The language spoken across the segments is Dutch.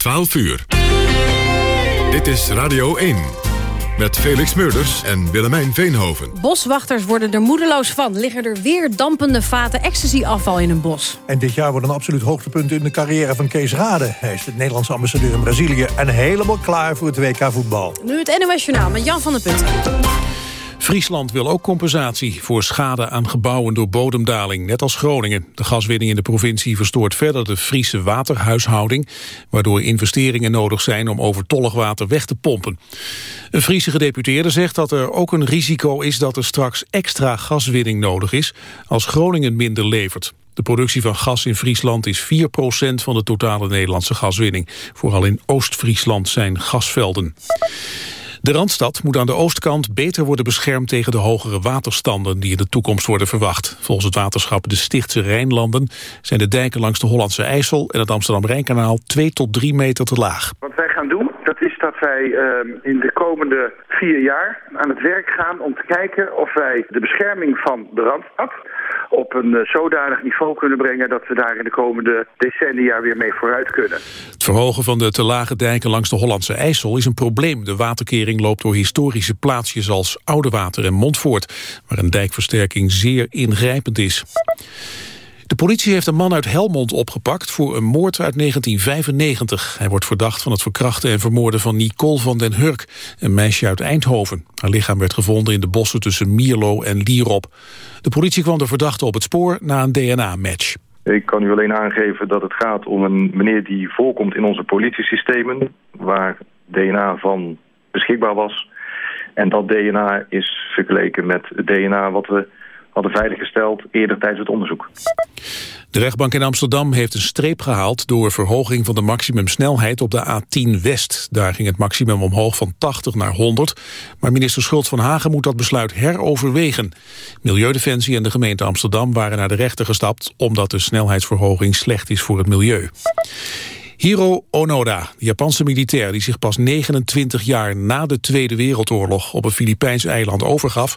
12 uur. Dit is Radio 1. Met Felix Meurders en Willemijn Veenhoven. Boswachters worden er moedeloos van. Liggen er weer dampende vaten ecstasy-afval in een bos. En dit jaar wordt een absoluut hoogtepunt in de carrière van Kees Rade. Hij is de Nederlandse ambassadeur in Brazilië... en helemaal klaar voor het WK voetbal. Nu het NOS Journaal met Jan van der Putten. Friesland wil ook compensatie voor schade aan gebouwen door bodemdaling, net als Groningen. De gaswinning in de provincie verstoort verder de Friese waterhuishouding, waardoor investeringen nodig zijn om overtollig water weg te pompen. Een Friese gedeputeerde zegt dat er ook een risico is dat er straks extra gaswinning nodig is als Groningen minder levert. De productie van gas in Friesland is 4% van de totale Nederlandse gaswinning. Vooral in Oost-Friesland zijn gasvelden. De Randstad moet aan de oostkant beter worden beschermd tegen de hogere waterstanden die in de toekomst worden verwacht. Volgens het waterschap de Stichtse Rijnlanden zijn de dijken langs de Hollandse IJssel en het Amsterdam-Rijnkanaal 2 tot 3 meter te laag. Wat wij gaan doen, dat is dat wij uh, in de komende vier jaar aan het werk gaan om te kijken of wij de bescherming van de Randstad op een uh, zodanig niveau kunnen brengen... dat we daar in de komende decennia weer mee vooruit kunnen. Het verhogen van de te lage dijken langs de Hollandse IJssel is een probleem. De waterkering loopt door historische plaatsjes als Oudewater en Montfoort... waar een dijkversterking zeer ingrijpend is. De politie heeft een man uit Helmond opgepakt voor een moord uit 1995. Hij wordt verdacht van het verkrachten en vermoorden van Nicole van den Hurk, een meisje uit Eindhoven. Haar lichaam werd gevonden in de bossen tussen Mierlo en Lierop. De politie kwam de verdachte op het spoor na een DNA-match. Ik kan u alleen aangeven dat het gaat om een meneer die voorkomt in onze politiesystemen... waar DNA van beschikbaar was. En dat DNA is vergeleken met het DNA wat we hadden veiliggesteld eerder tijdens het onderzoek. De rechtbank in Amsterdam heeft een streep gehaald door verhoging van de maximumsnelheid op de A10 West. Daar ging het maximum omhoog van 80 naar 100. Maar minister Schult van Hagen moet dat besluit heroverwegen. Milieudefensie en de gemeente Amsterdam waren naar de rechter gestapt omdat de snelheidsverhoging slecht is voor het milieu. Hiro Onoda, de Japanse militair die zich pas 29 jaar na de Tweede Wereldoorlog op een Filipijns eiland overgaf,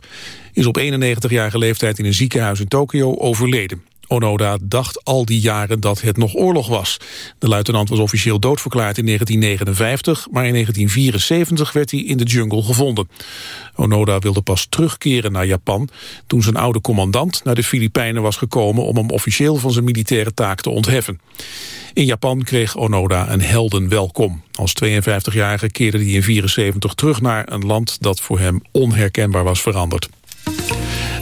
is op 91-jarige leeftijd in een ziekenhuis in Tokio overleden. Onoda dacht al die jaren dat het nog oorlog was. De luitenant was officieel doodverklaard in 1959... maar in 1974 werd hij in de jungle gevonden. Onoda wilde pas terugkeren naar Japan... toen zijn oude commandant naar de Filipijnen was gekomen... om hem officieel van zijn militaire taak te ontheffen. In Japan kreeg Onoda een heldenwelkom. Als 52-jarige keerde hij in 74 terug naar een land... dat voor hem onherkenbaar was veranderd.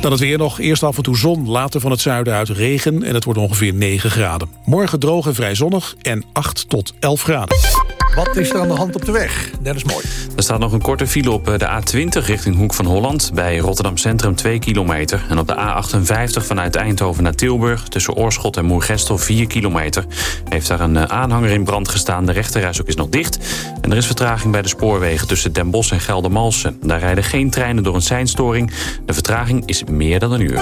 Dan het weer nog. Eerst af en toe zon, later van het zuiden uit regen... en het wordt ongeveer 9 graden. Morgen droog en vrij zonnig en 8 tot 11 graden. Wat is er aan de hand op de weg? Dat is mooi. Er staat nog een korte file op de A20 richting Hoek van Holland... bij Rotterdam Centrum 2 kilometer. En op de A58 vanuit Eindhoven naar Tilburg... tussen Oorschot en Moergestel 4 kilometer. Heeft daar een aanhanger in brand gestaan. De rechterreis ook is nog dicht. En er is vertraging bij de spoorwegen tussen Den Bosch en Geldermalsen. Daar rijden geen treinen door een seinstoring. De vertraging is meer dan een uur.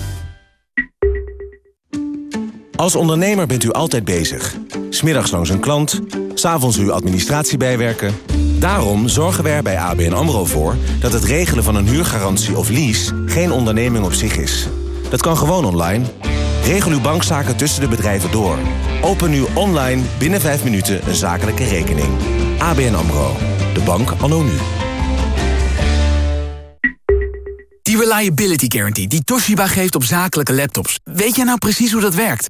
Als ondernemer bent u altijd bezig. Smiddags langs een klant, s'avonds uw administratie bijwerken. Daarom zorgen we er bij ABN AMRO voor... dat het regelen van een huurgarantie of lease geen onderneming op zich is. Dat kan gewoon online. Regel uw bankzaken tussen de bedrijven door. Open nu online binnen 5 minuten een zakelijke rekening. ABN AMRO. De bank anno nu. Die Reliability Guarantee die Toshiba geeft op zakelijke laptops. Weet jij nou precies hoe dat werkt?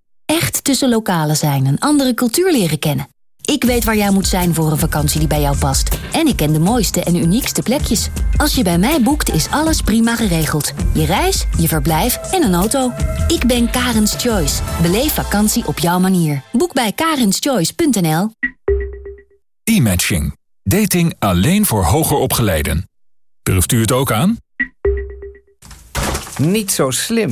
Echt tussen lokalen zijn en andere cultuur leren kennen. Ik weet waar jij moet zijn voor een vakantie die bij jou past. En ik ken de mooiste en uniekste plekjes. Als je bij mij boekt, is alles prima geregeld. Je reis, je verblijf en een auto. Ik ben Karens Choice. Beleef vakantie op jouw manier. Boek bij karenschoice.nl E-matching. Dating alleen voor hoger opgeleiden. Durft u het ook aan? Niet zo slim.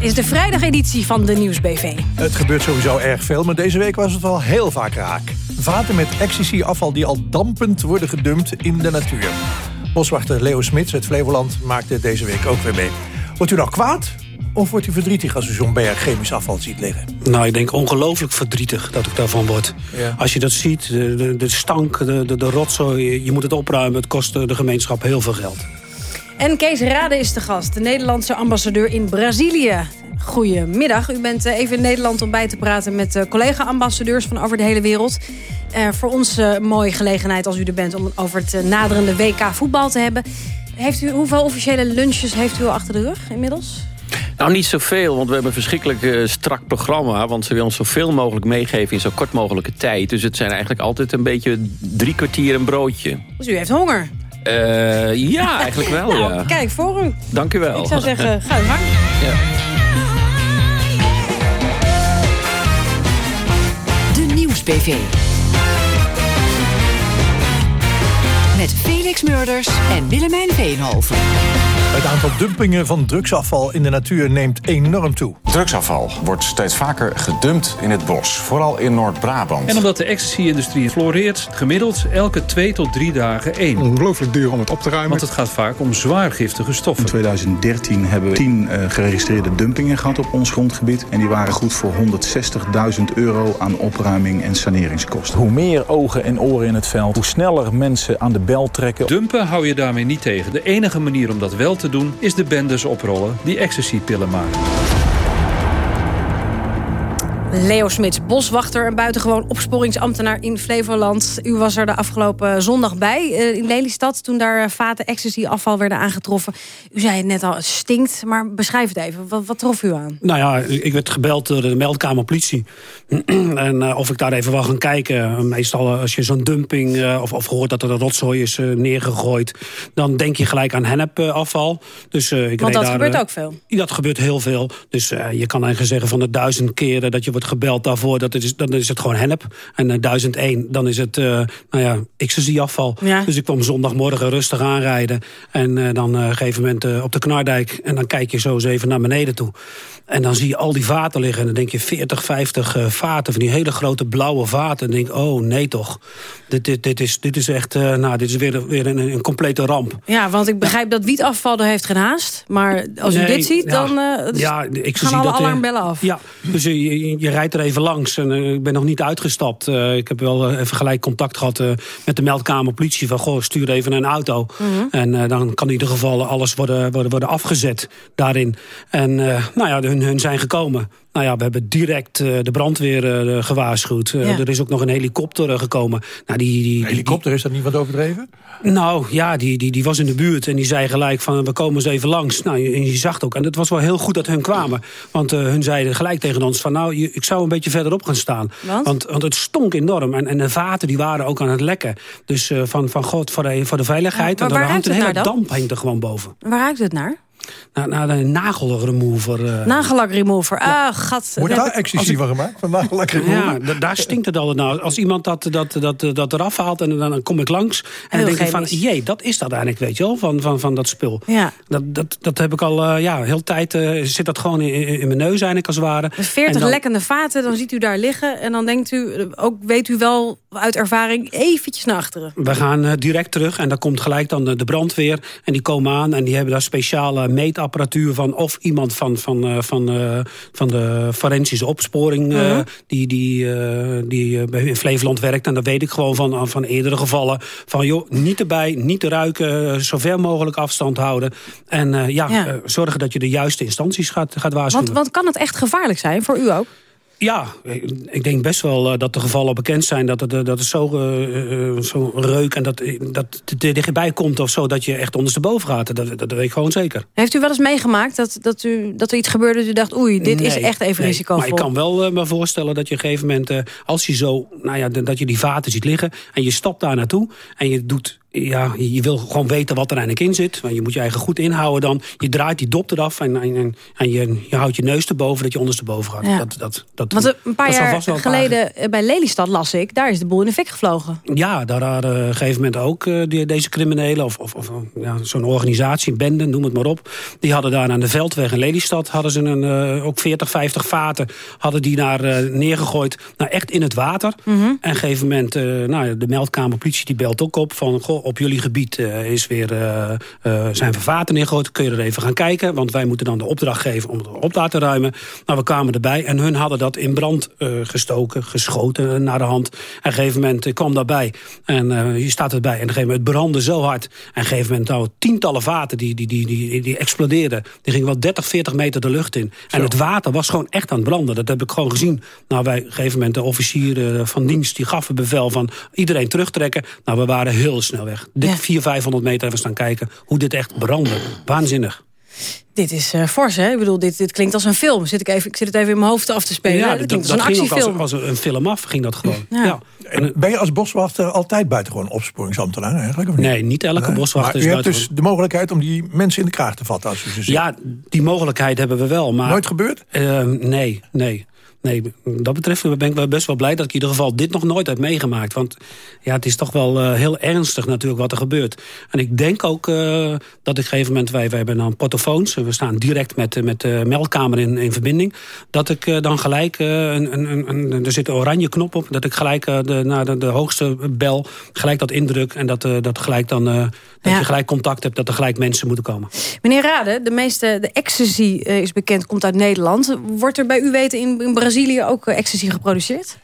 Dit is de vrijdageditie van de Nieuwsbv. Het gebeurt sowieso erg veel, maar deze week was het wel heel vaak raak. Vaten met ecstasy-afval die al dampend worden gedumpt in de natuur. Boswachter Leo Smits uit Flevoland maakte deze week ook weer mee. Wordt u nou kwaad? Of wordt u verdrietig als u zo'n berg chemisch afval ziet liggen? Nou, ik denk ongelooflijk verdrietig dat ik daarvan word. Ja. Als je dat ziet, de, de, de stank, de, de, de rotzooi, je moet het opruimen. Het kost de gemeenschap heel veel geld. En Kees Rade is de gast, de Nederlandse ambassadeur in Brazilië. Goedemiddag, u bent eh, even in Nederland om bij te praten met eh, collega-ambassadeurs van over de hele wereld. Eh, voor ons uh, mooie gelegenheid als u er bent om over het naderende WK voetbal te hebben. Heeft u, hoeveel officiële lunches heeft u al achter de rug inmiddels? Nou, niet zoveel, want we hebben een verschrikkelijk uh, strak programma. Want ze willen ons zoveel mogelijk meegeven in zo kort mogelijke tijd. Dus het zijn eigenlijk altijd een beetje drie kwartier een broodje. Dus u heeft honger? Uh, ja, eigenlijk wel, nou, ja. Kijk, voor u. Dank u wel. Ik zou zeggen, ga uw gang. Ja. De Nieuwsbv. Met Felix Murders en Willemijn Veenhoven. Het aantal dumpingen van drugsafval in de natuur neemt enorm toe. Drugsafval wordt steeds vaker gedumpt in het bos, vooral in Noord-Brabant. En omdat de ecstasy-industrie floreert, gemiddeld elke twee tot drie dagen één. Ongelooflijk duur om het op te ruimen. Want het gaat vaak om zwaar giftige stoffen. In 2013 hebben we tien uh, geregistreerde dumpingen gehad op ons grondgebied. En die waren goed voor 160.000 euro aan opruiming en saneringskosten. Hoe meer ogen en oren in het veld, hoe sneller mensen aan de bel trekken. Dumpen hou je daarmee niet tegen. De enige manier om dat wel te doen is de bendes oprollen die ecstasy-pillen maken. Leo Smits, boswachter en buitengewoon opsporingsambtenaar in Flevoland. U was er de afgelopen zondag bij in Lelystad... toen daar vaten ecstasy-afval werden aangetroffen. U zei het net al, het stinkt, maar beschrijf het even. Wat, wat trof u aan? Nou ja, ik werd gebeld door de meldkamer politie. en uh, of ik daar even wil gaan kijken. Meestal als je zo'n dumping uh, of, of hoort dat er een rotzooi is uh, neergegooid... dan denk je gelijk aan hennepafval. Dus, ik Want dat daar, gebeurt ook veel? Dat gebeurt heel veel. Dus je kan eigenlijk zeggen van de duizend keren dat je wordt gebeld daarvoor, dat is, dan is het gewoon hennep. En uh, 1001, dan is het, uh, nou ja, ecstasy-afval. Ja. Dus ik kwam zondagmorgen rustig aanrijden. En uh, dan uh, een gegeven moment op de Knardijk. En dan kijk je zo eens even naar beneden toe. En dan zie je al die vaten liggen. En dan denk je 40, 50 vaten, van die hele grote blauwe vaten. En denk oh nee toch. Dit, dit, dit, is, dit is echt, nou, dit is weer, weer een, een, complete ramp. Ja, want ik begrijp dat wietafval er heeft gehaast. Maar als nee, u dit ziet, ja, dan dus ja, ik gaan alle dat, alarmbellen af. Ja, dus je, je, je rijdt er even langs. En uh, ik ben nog niet uitgestapt. Uh, ik heb wel even gelijk contact gehad met de meldkamer politie. Van, goh, stuur even een auto. -hmm. En dan kan in ieder geval alles worden, worden, worden afgezet daarin. En nou ja, hun, hun zijn gekomen. Nou ja, we hebben direct uh, de brandweer uh, gewaarschuwd. Uh, ja. Er is ook nog een helikopter gekomen. Nou, die, die, een helikopter, is dat niet wat overdreven? Nou ja, die, die, die was in de buurt en die zei gelijk van we komen eens even langs. Nou, en je zag het ook. En het was wel heel goed dat hun kwamen. Want hun zeiden gelijk tegen ons van nou, je, ik zou een beetje verderop gaan staan. Want? Want, want het stonk enorm. En, en de vaten die waren ook aan het lekken. Dus van, van god, voor de, voor de veiligheid. Ja, en er hangt een hele dan? damp hangt er gewoon boven. Waar ruikt het naar? Naar, naar de nagelremover. Uh... Nagellakremover. Ah, ja. gat. Wordt daar ecstasy van gemaakt? Van nagellakremover? Ja, daar stinkt het altijd nou. Als iemand dat, dat, dat, dat eraf haalt en dan, dan kom ik langs. En dan denk ik van, jee, dat is dat eigenlijk, weet je wel, van, van, van dat spul. Ja. Dat, dat, dat heb ik al, uh, ja, heel tijd uh, zit dat gewoon in, in, mijn neus eigenlijk als het ware. 40 dan, lekkende vaten, dan ziet u daar liggen. En dan denkt u, ook weet u wel uit ervaring eventjes naar achteren. We gaan uh, direct terug en dan komt gelijk dan de, de, brandweer. En die komen aan en die hebben daar speciale meetapparatuur van... of iemand van, van, uh, van, uh, van de forensische opsporing... -huh. die, die, die in Flevoland werkt. En dat weet ik gewoon van, van eerdere gevallen. Van joh, niet erbij, niet te ruiken, zo ver mogelijk afstand houden. En ja, ja. zorgen dat je de juiste instanties gaat, gaat waarschuwen. Want, want kan het echt gevaarlijk zijn, voor u ook? Ja, ik denk best wel dat de gevallen bekend zijn... dat het, dat het zo, uh, zo reuk en dat, dat het er dichtbij komt of zo... dat je echt ondersteboven gaat. Dat, dat weet ik gewoon zeker. Heeft u wel eens meegemaakt dat, dat, u, dat er iets gebeurde... dat u dacht, oei, dit nee, is echt even nee, risicovol? Maar ik kan wel uh, me voorstellen dat je op een gegeven moment... Uh, als je zo, nou ja, dat je die vaten ziet liggen... en je stapt daar naartoe en je doet ja, je wil gewoon weten wat er eigenlijk in zit. Want je moet je eigen goed inhouden dan. Je draait die dop eraf en, en, en je, je houdt je neus erboven dat je ondersteboven gaat. Ja. Dat, dat, dat, Want een paar jaar geleden eh, bij Lelystad las ik... daar is de boel in de fik gevlogen. Ja, daar hadden op een gegeven moment ook uh, die, deze criminelen... of, of, of ja, zo'n organisatie, bende, noem het maar op... die hadden daar aan de Veldweg in Lelystad... hadden ze een, uh, ook 40, 50 vaten hadden die daar uh, neergegooid. Nou, echt in het water. Mhm. En op een gegeven moment, nou, de meldkamer politie die belt ook op... van goh, op jullie gebied uh, is weer, uh, uh, zijn we vaten neergegooid. Kun je er even gaan kijken? Want wij moeten dan de opdracht geven om het op te laten ruimen. Nou, we kwamen erbij en hun hadden dat in brand gestoken, geschoten naar de hand. En op een gegeven moment kwam daarbij. En je staat erbij. En op een gegeven moment brandde zo hard. En op een gegeven moment nou, tientallen vaten die, die, die, die, die explodeerden. Die gingen wel 30, 40 meter de lucht in. Zo. En het water was gewoon echt aan het branden. Dat heb ik gewoon gezien. Nou, wij, op een gegeven moment de officier van dienst... die gaf het bevel van iedereen terugtrekken. Nou, we waren heel snel weg. Dik ja. 400, 500 meter hebben staan kijken hoe dit echt brandde. Waanzinnig. Dit is uh, fors, hè? Ik bedoel, dit, dit klinkt als een film. Zit ik, even, ik zit het even in mijn hoofd af te spelen. Ja, dat, klinkt als een actiefilm. Als, als, een film af ging dat gewoon. Ja. Ja. En ben je als boswachter altijd buitengewoon opsporingsambtenaar eigenlijk? Of niet? Nee, niet elke Nee. boswachter Maar is u hebt dus de mogelijkheid om die mensen in de kraag te vatten als u ze ziet. Ja, die mogelijkheid hebben we wel. Maar, Nooit gebeurd? Uh, nee, nee. Nee, dat betreft ben ik best wel blij dat ik in ieder geval dit nog nooit heb meegemaakt. Want ja, het is toch wel uh, heel ernstig natuurlijk wat er gebeurt. En ik denk ook uh, dat op een gegeven moment, wij, wij hebben dan portofoons. We staan direct met, met de meldkamer in, in verbinding. Dat ik dan gelijk, een, een, een, er zit een oranje knop op. Dat ik gelijk de, naar de, de hoogste bel, gelijk dat indruk. En dat, dat gelijk dan, dat Ja. je gelijk contact hebt, dat er gelijk mensen moeten komen. Meneer Rade, de meeste de ecstasy eh, is bekend, komt uit Nederland. Wordt er bij u weten in, in Brazilië ook eh, ecstasy geproduceerd?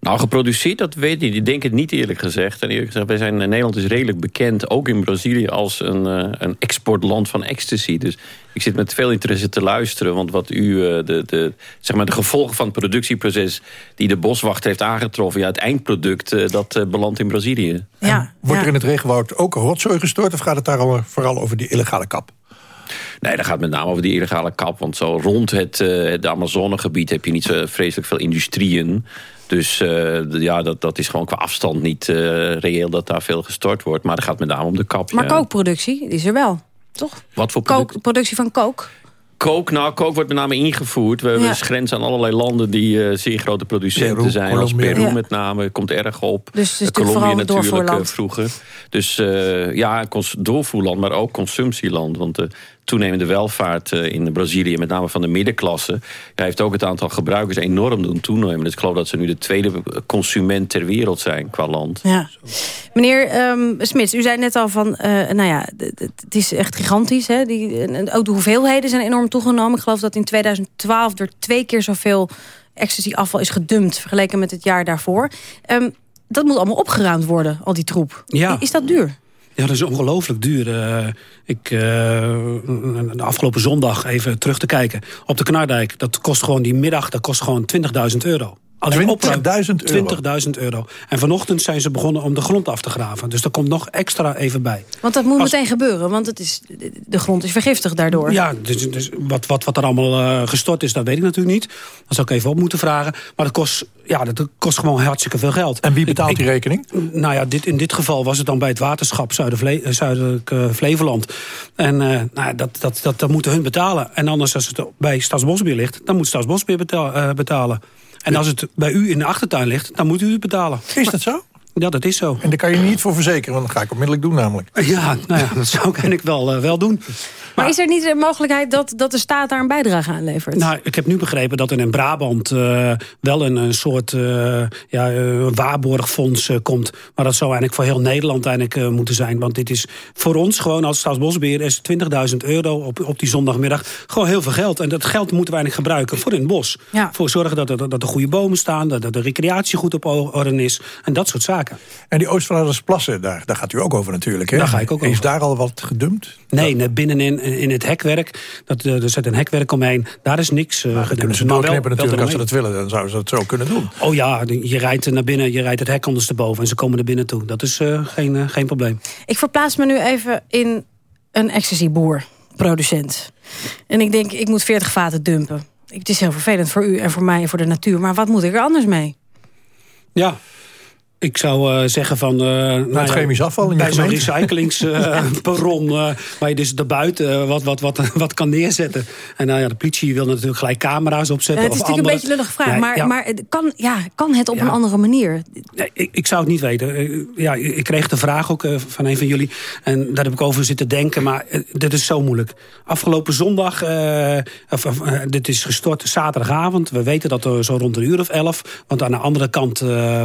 Nou, geproduceerd, dat weet ik niet. Ik denk het niet eerlijk gezegd. En eerlijk gezegd, wij zijn, Nederland is redelijk bekend, ook in Brazilië, als een, uh, een exportland van ecstasy. Dus ik zit met veel interesse te luisteren. Want wat u, uh, de, de, zeg maar de gevolgen van het productieproces die de boswachter heeft aangetroffen, ja, het eindproduct, uh, dat belandt in Brazilië. Ja, Wordt ja. er in het regenwoud ook rotzooi gestort of gaat het daar al, vooral over die illegale kap? Nee, dat gaat met name over die illegale kap. Want zo rond het, uh, het Amazonegebied heb je niet zo vreselijk veel industrieën. Dus uh, ja, dat, dat is gewoon qua afstand niet uh, reëel dat daar veel gestort wordt. Maar het gaat met name om de kap. Maar ja. kookproductie, is er wel, toch? Wat voor Kook, productie van kook? Kook, nou, kook wordt met name ingevoerd. We hebben Ja. dus grens aan allerlei landen die uh, zeer grote producenten Peru, zijn. Als. Peru Ja. met name, komt erg op. Dus het is natuurlijk vooral Colombia een natuurlijk uh, doorvoerland. vroeger. Dus uh, ja, doorvoerland, maar ook consumptieland. Want de toenemende welvaart uh, in Brazilië, met name van de middenklasse... Ja, heeft ook het aantal gebruikers enorm doen toenemen. Dus ik geloof dat ze nu de tweede consument ter wereld zijn qua land. Ja. Meneer ehm Smits, u zei net al van, eh, nou ja, het is echt gigantisch. Hè? Die, ook de hoeveelheden zijn enorm toegenomen. Ik geloof dat in 2012 er twee keer zoveel ecstasy-afval is gedumpt... vergeleken met het jaar daarvoor. Ehm, dat moet allemaal opgeruimd worden, al die troep. Ja. Is dat duur? Ja, dat is ongelooflijk duur. Uh, ik, uh, de afgelopen zondag even terug te kijken. Op de Knardijk, dat kost gewoon die middag, dat kost gewoon 20.000 euro. Als je opruimt, 20.000 euro? 20.000 euro. En vanochtend zijn ze begonnen om de grond af te graven. Dus er komt nog extra even bij. Want dat moet Als- meteen gebeuren, want het is, de grond is vergiftigd daardoor. Ja, dus, dus wat, wat, wat er allemaal uh, gestort is, dat weet ik natuurlijk niet. Dat zou ik even op moeten vragen. Maar dat kost, ja, dat kost gewoon hartstikke veel geld. En wie betaalt Ik- die rekening? Nou ja, dit, in dit geval was het dan bij het waterschap Zuidervle eh, Zuidelijk uh, Flevoland. En uh, nou, dat, dat, dat, dat moeten hun betalen. En anders als het bij Staatsbosbeheer ligt, dan moet uh, betalen. En als het bij u in de achtertuin ligt, dan moet u het betalen. Is dat zo? Ja, dat is zo. En daar kan je niet voor verzekeren, want dat ga ik onmiddellijk doen namelijk. Ja, nou ja, dat zou ik eigenlijk wel, uh, wel doen. Maar is er niet de mogelijkheid dat, dat de staat daar een bijdrage aan levert? Nou, ik heb nu begrepen dat er in Brabant uh, wel een, een soort uh, ja, waarborgfonds komt. Maar dat zou eigenlijk voor heel Nederland eigenlijk moeten zijn. Want dit is voor ons gewoon als Staatsbosbeheer is 20.000 euro op, op die zondagmiddag gewoon heel veel geld. En dat geld moeten we eigenlijk gebruiken voor in het bos. Ja. Voor zorgen dat er, dat er goede bomen staan, dat de recreatie goed op orde is. En dat soort zaken. En die Oostvaardersplassen, daar, daar gaat u ook over natuurlijk. Hè? Daar ga ik ook over. Is daar al wat gedumpt? Nee, nee binnenin in het hekwerk. Dat, er zit een hekwerk omheen. Daar is niks uh, gedumpt. Kunnen ze doorknippen natuurlijk als ze dat willen. Dan zouden ze dat zo kunnen doen. Oh ja, je rijdt naar binnen, je rijdt het hek ondersteboven. En ze komen er binnen toe. Dat is uh, geen, uh, geen probleem. Ik verplaats me nu even in een ecstasy-boer, producent. En ik denk, ik moet 40 vaten dumpen. Het is heel vervelend voor u en voor mij en voor de natuur. Maar wat moet ik er anders mee? Ja, ik zou uh, zeggen van... Uh, nou het chemisch afval in Bij zo'n recyclingsperron... Uh, waar je dus daarbuiten wat, wat, wat, wat kan neerzetten. En nou ja, de politie wil natuurlijk gelijk camera's opzetten. het is natuurlijk een beetje een lullige vraag. maar, ja. maar kan, ja, kan het op ja. een andere manier? Nee, ik, ik, zou het niet weten. Ja, ik kreeg de vraag ook van een van jullie. En daar heb ik over zitten denken. Maar dit is zo moeilijk. Afgelopen zondag... Of, of, dit is gestort zaterdagavond. We weten dat er zo rond een uur of elf... want aan de andere kant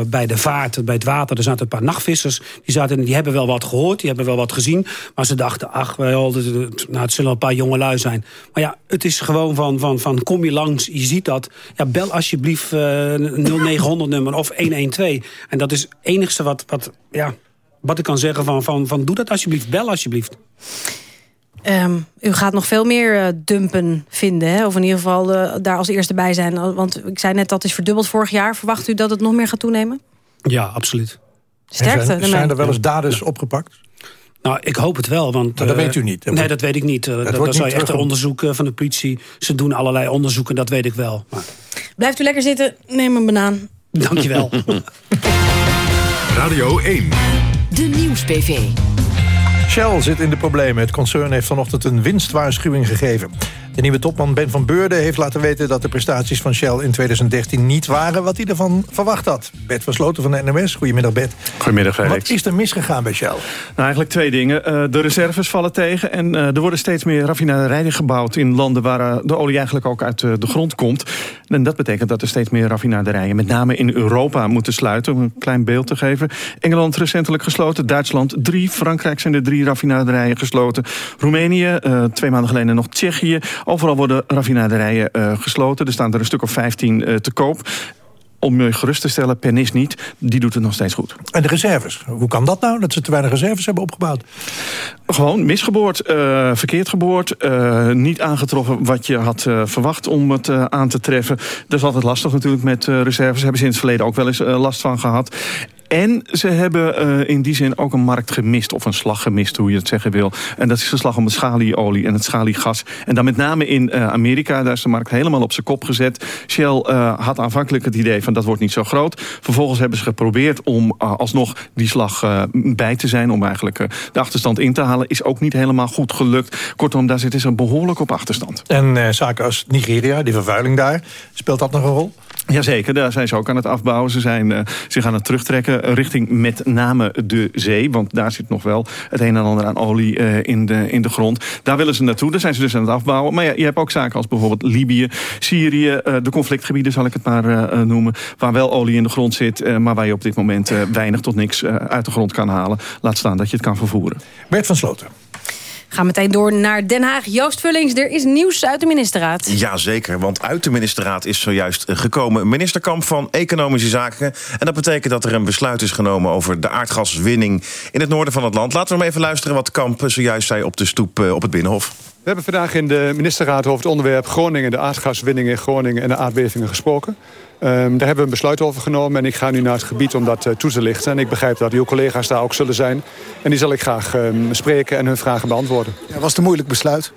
bij de vaart bij het water. Er zaten een paar nachtvissers. Die, zaten, die hebben wel wat gehoord, die hebben wel wat gezien. Maar ze dachten, ach, wel, nou, het zullen een paar jonge lui zijn. Maar ja, het is gewoon van, van, van kom je langs, je ziet dat. Ja, bel alsjeblieft uh, 0900 nummer of 112. En dat is het enigste wat, wat, ja, wat ik kan zeggen van, van, van doe dat alsjeblieft, bel alsjeblieft. Um, u gaat nog veel meer uh, dumpen vinden, hè? of in ieder geval uh, daar als eerste bij zijn. Want ik zei net, dat is verdubbeld vorig jaar. Verwacht u dat het nog meer gaat toenemen? Ja, absoluut. Sterkte. Zijn, zijn, er wel eens daders opgepakt? Nou, ik hoop het wel. Want, maar dat uh, weet u niet? Dat nee, dat weet ik niet. Dat, dat, dat zou je echt een onderzoek van de politie. Ze doen allerlei onderzoeken, dat weet ik wel. Maar... Blijft u lekker zitten, neem een banaan. Dankjewel. Radio 1. De Nieuws-PV. Shell zit in de problemen. Het concern heeft vanochtend een winstwaarschuwing gegeven. De nieuwe topman Ben van Beurde heeft laten weten... dat de prestaties van Shell in 2013 niet waren wat hij ervan verwacht had. Bert Versloten van de NMS. Goedemiddag, Bert. Goedemiddag, Felix. Wat is er misgegaan bij Shell? Nou, eigenlijk twee dingen. Uh, de reserves vallen tegen... en uh, er worden steeds meer raffinaderijen gebouwd... in landen waar uh, de olie eigenlijk ook uit de grond komt. En dat betekent dat er steeds meer raffinaderijen... met name in Europa moeten sluiten. Om een klein beeld te geven. Engeland recentelijk gesloten. Duitsland drie. Frankrijk zijn er drie raffinaderijen gesloten. Roemenië, twee maanden geleden nog Tsjechië... Overal worden raffinaderijen uh, gesloten. Er staan er een stuk of 15 uh, te koop. Om je gerust te stellen, Pernis niet. Die doet het nog steeds goed. En de reserves? Hoe kan dat nou, dat ze te weinig reserves hebben opgebouwd? Gewoon misgeboord, uh, verkeerd geboord. Uh, niet aangetroffen wat je had uh, verwacht om het aan te treffen. Dat is altijd lastig natuurlijk met reserves. Hebben ze in het verleden ook wel eens last van gehad. En ze hebben uh, in die zin ook een markt gemist, of een slag gemist, hoe je het zeggen wil. En dat is de slag om het schalieolie en het schaliegas. En dan met name in uh, Amerika, daar is de markt helemaal op zijn kop gezet. Shell uh, had aanvankelijk het idee van dat wordt niet zo groot. Vervolgens hebben ze geprobeerd om alsnog die slag bij te zijn, om eigenlijk de achterstand in te halen. Is ook niet helemaal goed gelukt. Kortom, daar zitten ze behoorlijk op achterstand. En zaken als Nigeria, die vervuiling daar, speelt dat nog een rol? Jazeker, daar zijn ze ook aan het afbouwen. Ze zijn uh, zich aan het terugtrekken richting met name de zee. Want daar zit nog wel het een en ander aan olie uh, in, de, in de grond. Daar willen ze naartoe, daar zijn ze dus aan het afbouwen. Maar je hebt ook zaken als bijvoorbeeld Libië, Syrië... Uh, de conflictgebieden zal ik het maar noemen... waar wel olie in de grond zit... maar waar je op dit moment weinig tot niks uit de grond kan halen. Laat staan dat je het kan vervoeren. Bert van Sloten. Gaan meteen door naar Den Haag. Joost Vullings, er is nieuws uit de ministerraad. Jazeker, want uit de ministerraad is zojuist gekomen ministerkamp van Economische Zaken. En dat betekent dat er een besluit is genomen over de aardgaswinning in het noorden van het land. Laten we maar even luisteren wat Kamp zojuist zei op de stoep op het Binnenhof. We hebben vandaag in de ministerraad over het onderwerp Groningen... de aardgaswinning in Groningen en de aardbevingen gesproken. Um, daar hebben we een besluit over genomen en ik ga nu naar het gebied om dat uh, toe te lichten. En ik begrijp dat uw collega's daar ook zullen zijn. En die zal ik graag um, spreken en hun vragen beantwoorden. Ja, was het een moeilijk besluit?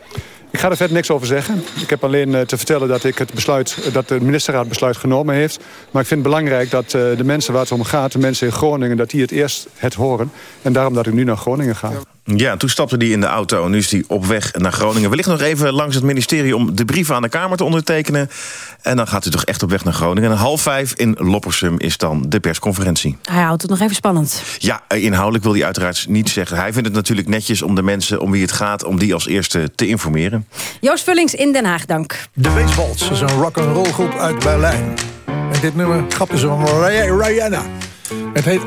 Ik ga er verder niks over zeggen. Ik heb alleen uh, te vertellen dat, ik het besluit, dat de ministerraad besluit genomen heeft. Maar ik vind het belangrijk dat de mensen waar het om gaat... de mensen in Groningen, dat die het eerst het horen. En daarom dat ik nu naar Groningen ga. Ja, toen stapte hij in de auto en nu is hij op weg naar Groningen. Wellicht nog even langs het ministerie om de brief aan de Kamer te ondertekenen. En dan gaat hij toch echt op weg naar Groningen. En half vijf in Loppersum is dan de persconferentie. Hij houdt het nog even spannend. Ja, inhoudelijk wil hij uiteraard niet zeggen. Hij vindt het natuurlijk netjes om de mensen om wie het gaat... om die als eerste te informeren. Joost Vullings in Den Haag, dank. De Baseballs is een rock'n'roll groep uit Berlijn. En dit nummer grapt is van Rihanna. Het heet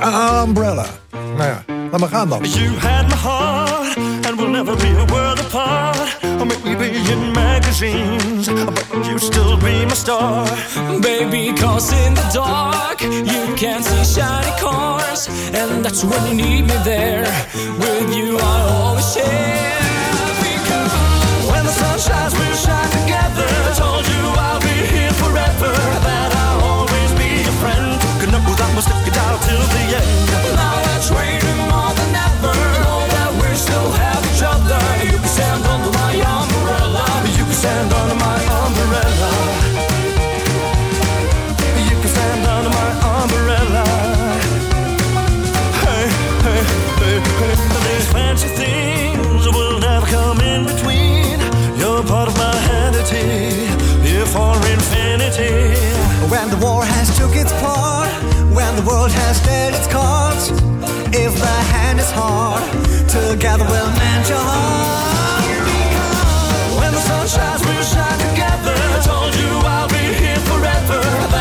Umbrella. Nou ja, laat maar gaan dan. You had my heart and we'll never be a world apart. Or maybe be in magazines, but you still be my star. Baby, cause in the dark you can't see shiny cars. And that's when you need me there. With you I always share. Because when the sun shines, we'll shine together. I told you I'll When the war has took its part, when the world has dealt its cards, if the hand is hard, together we'll mend your heart. When the sun shines, we'll shine together. I told you I'll be here forever.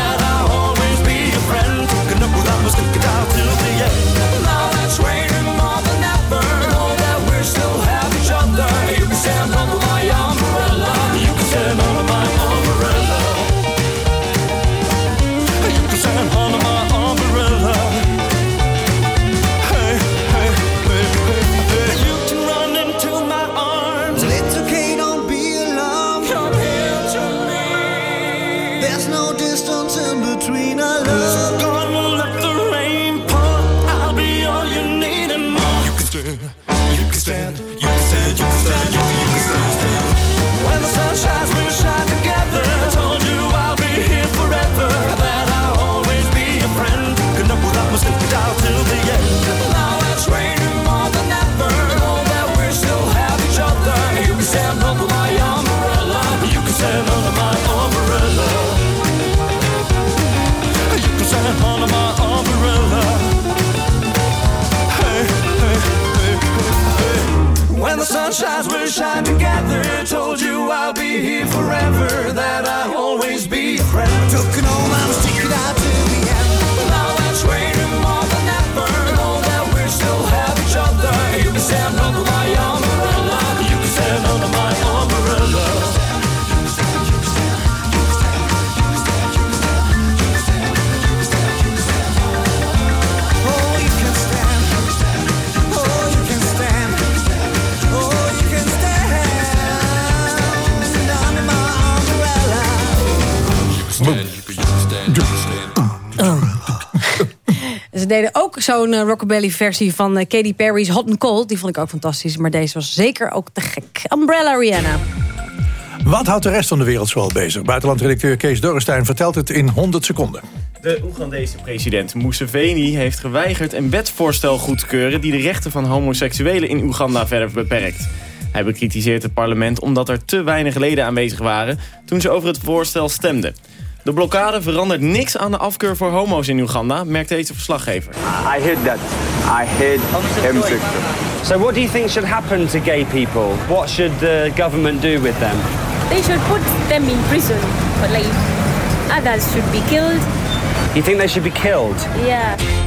Deden ook zo'n eh, rockabilly versie van eh, Katy Perry's Hot and Cold. Die vond ik ook fantastisch, maar deze was zeker ook te gek. Umbrella Rihanna. Wat houdt de rest van de wereld zoal bezig? Buitenlandredacteur Kees Dorrestein vertelt het in 100 seconden. De Oegandese president Museveni heeft geweigerd een wetsvoorstel goed te keuren... die de rechten van homoseksuelen in Oeganda verder beperkt. Hij bekritiseert het parlement omdat er te weinig leden aanwezig waren... toen ze over het voorstel stemden. De blokkade verandert niks aan de afkeur voor homo's in Oeganda, merkt deze verslaggever. I hate that. I hate. So what do you think should happen to gay people? What should the government do with them? They should put them in prison for life. Others should be killed. You think they should be killed? Yeah.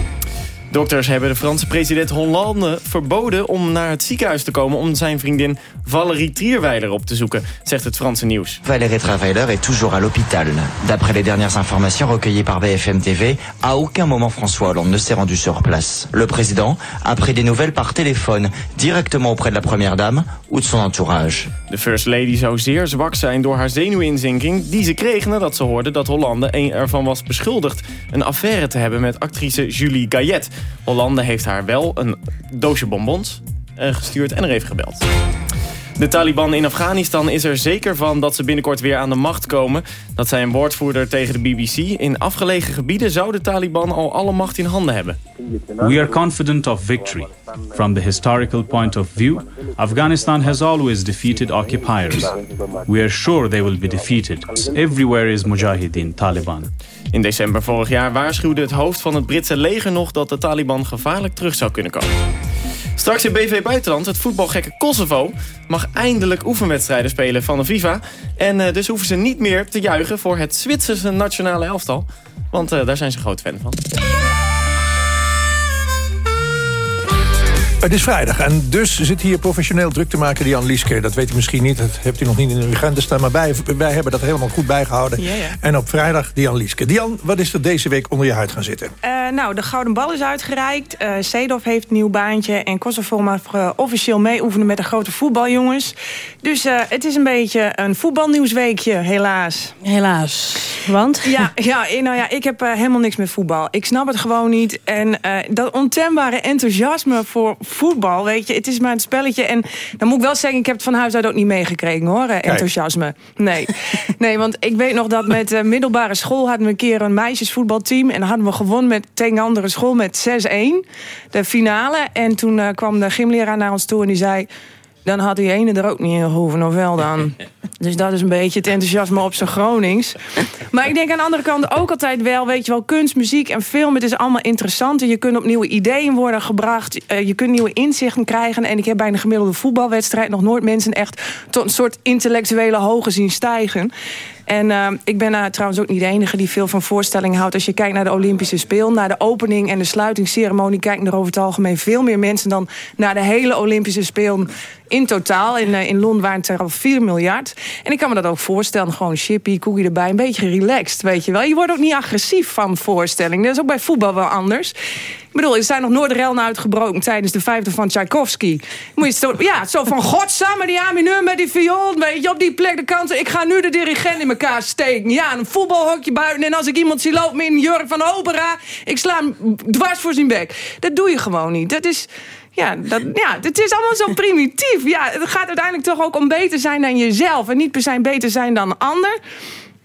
Dokters hebben de Franse president Hollande verboden om naar het ziekenhuis te komen... om zijn vriendin Valérie Trierweiler op te zoeken, zegt het Franse nieuws. Valérie Travailer est toujours à l'hôpital. D'après les dernières informations recueillies par BFM TV, à aucun moment François Hollande ne s'est rendu sur place. Le président a pris des nouvelles par téléphone, directement auprès de la première dame ou de son entourage. De First Lady zou zeer zwak zijn door haar zenuwinzinking... die ze kreeg nadat ze hoorde dat Hollande een ervan was beschuldigd... een affaire te hebben met actrice Julie Gayet. Hollande heeft haar wel een doosje bonbons eh, gestuurd en er even gebeld. De Taliban in Afghanistan is er zeker van dat ze binnenkort weer aan de macht komen. Dat zei een woordvoerder tegen de BBC. In afgelegen gebieden zou de Taliban al alle macht in handen hebben. We are confident of victory. From the historical point of view, Afghanistan has always defeated occupiers. We are sure they will be defeated. Everywhere is Mujahideen, Taliban. In december vorig jaar waarschuwde het hoofd van het Britse leger nog... dat de Taliban gevaarlijk terug zou kunnen komen. Straks in BV Buitenland, het voetbalgekke Kosovo... mag eindelijk oefenwedstrijden spelen van de FIFA. En uh, dus hoeven ze niet meer te juichen voor het Zwitserse nationale elftal. Want uh, daar zijn ze groot fan van. Het is vrijdag en dus zit hier professioneel druk te maken Jan Lieske. Dat weet u misschien niet, dat hebt u nog niet in de agenda staan... maar wij, wij hebben dat helemaal goed bijgehouden. Ja, ja. En op vrijdag Dian Lieske. Dian, wat is er deze week onder je huid gaan zitten? Uh, nou, de Gouden Bal is uitgereikt. Uh, Seedorf heeft een nieuw baantje. En Kosovo mag uh, officieel meeoefenen met de grote voetbaljongens. Dus het is een beetje een voetbalnieuwsweekje, helaas. Helaas. Want? Ja, ja, nou ja, ik heb helemaal niks met voetbal. Ik snap het gewoon niet. En dat ontembare enthousiasme voor voetbal, weet je. Het is maar een spelletje. En dan moet ik wel zeggen, ik heb het van huis uit ook niet meegekregen, hoor. eh, Enthousiasme. Nee. nee, want ik weet nog dat met uh, middelbare school... hadden we een keer een meisjesvoetbalteam. En dan hadden we gewonnen met, tegen een andere school met 6-1. De finale. En toen uh, kwam de gymleraar naar ons toe en die zei... Dan had die ene er ook niet in gehoeven, of wel dan? Dus dat is een beetje het enthousiasme op zijn Gronings. Maar ik denk aan de andere kant ook altijd wel... weet je wel, kunst, muziek en film, het is allemaal interessant. Je kunt op nieuwe ideeën worden gebracht. Uh, je kunt nieuwe inzichten krijgen. En ik heb bij een gemiddelde voetbalwedstrijd... nog nooit mensen echt tot een soort intellectuele hoge zien stijgen. En uh, ik ben uh, trouwens ook niet de enige die veel van voorstellingen houdt. Als je kijkt naar de Olympische Speel, naar de opening en de sluitingsceremonie... kijken er over het algemeen veel meer mensen dan naar de hele Olympische Speel in totaal. In, uh, in Londen waren het er al 4 miljard. En ik kan me dat ook voorstellen. Gewoon chippy, cookie erbij. Een beetje relaxed, weet je wel. Je wordt ook niet agressief van voorstellingen. Dat is ook bij voetbal wel anders. Ik bedoel, er zijn nog nooit rellen uitgebroken tijdens de vijfde van Tchaikovsky. Moet je zo, ja, zo van godsamme die Amineur met die viool. Weet je, op die plek de kansen. Ik ga nu de dirigent in elkaar steken. Ja, een voetbalhokje buiten. En als ik iemand zie lopen met een jurk van opera. Ik sla hem dwars voor zijn bek. Dat doe je gewoon niet. Dat is... Ja, dat, ja, het is allemaal zo primitief. Ja, het gaat uiteindelijk toch ook om beter zijn dan jezelf. En niet per se beter zijn dan een ander.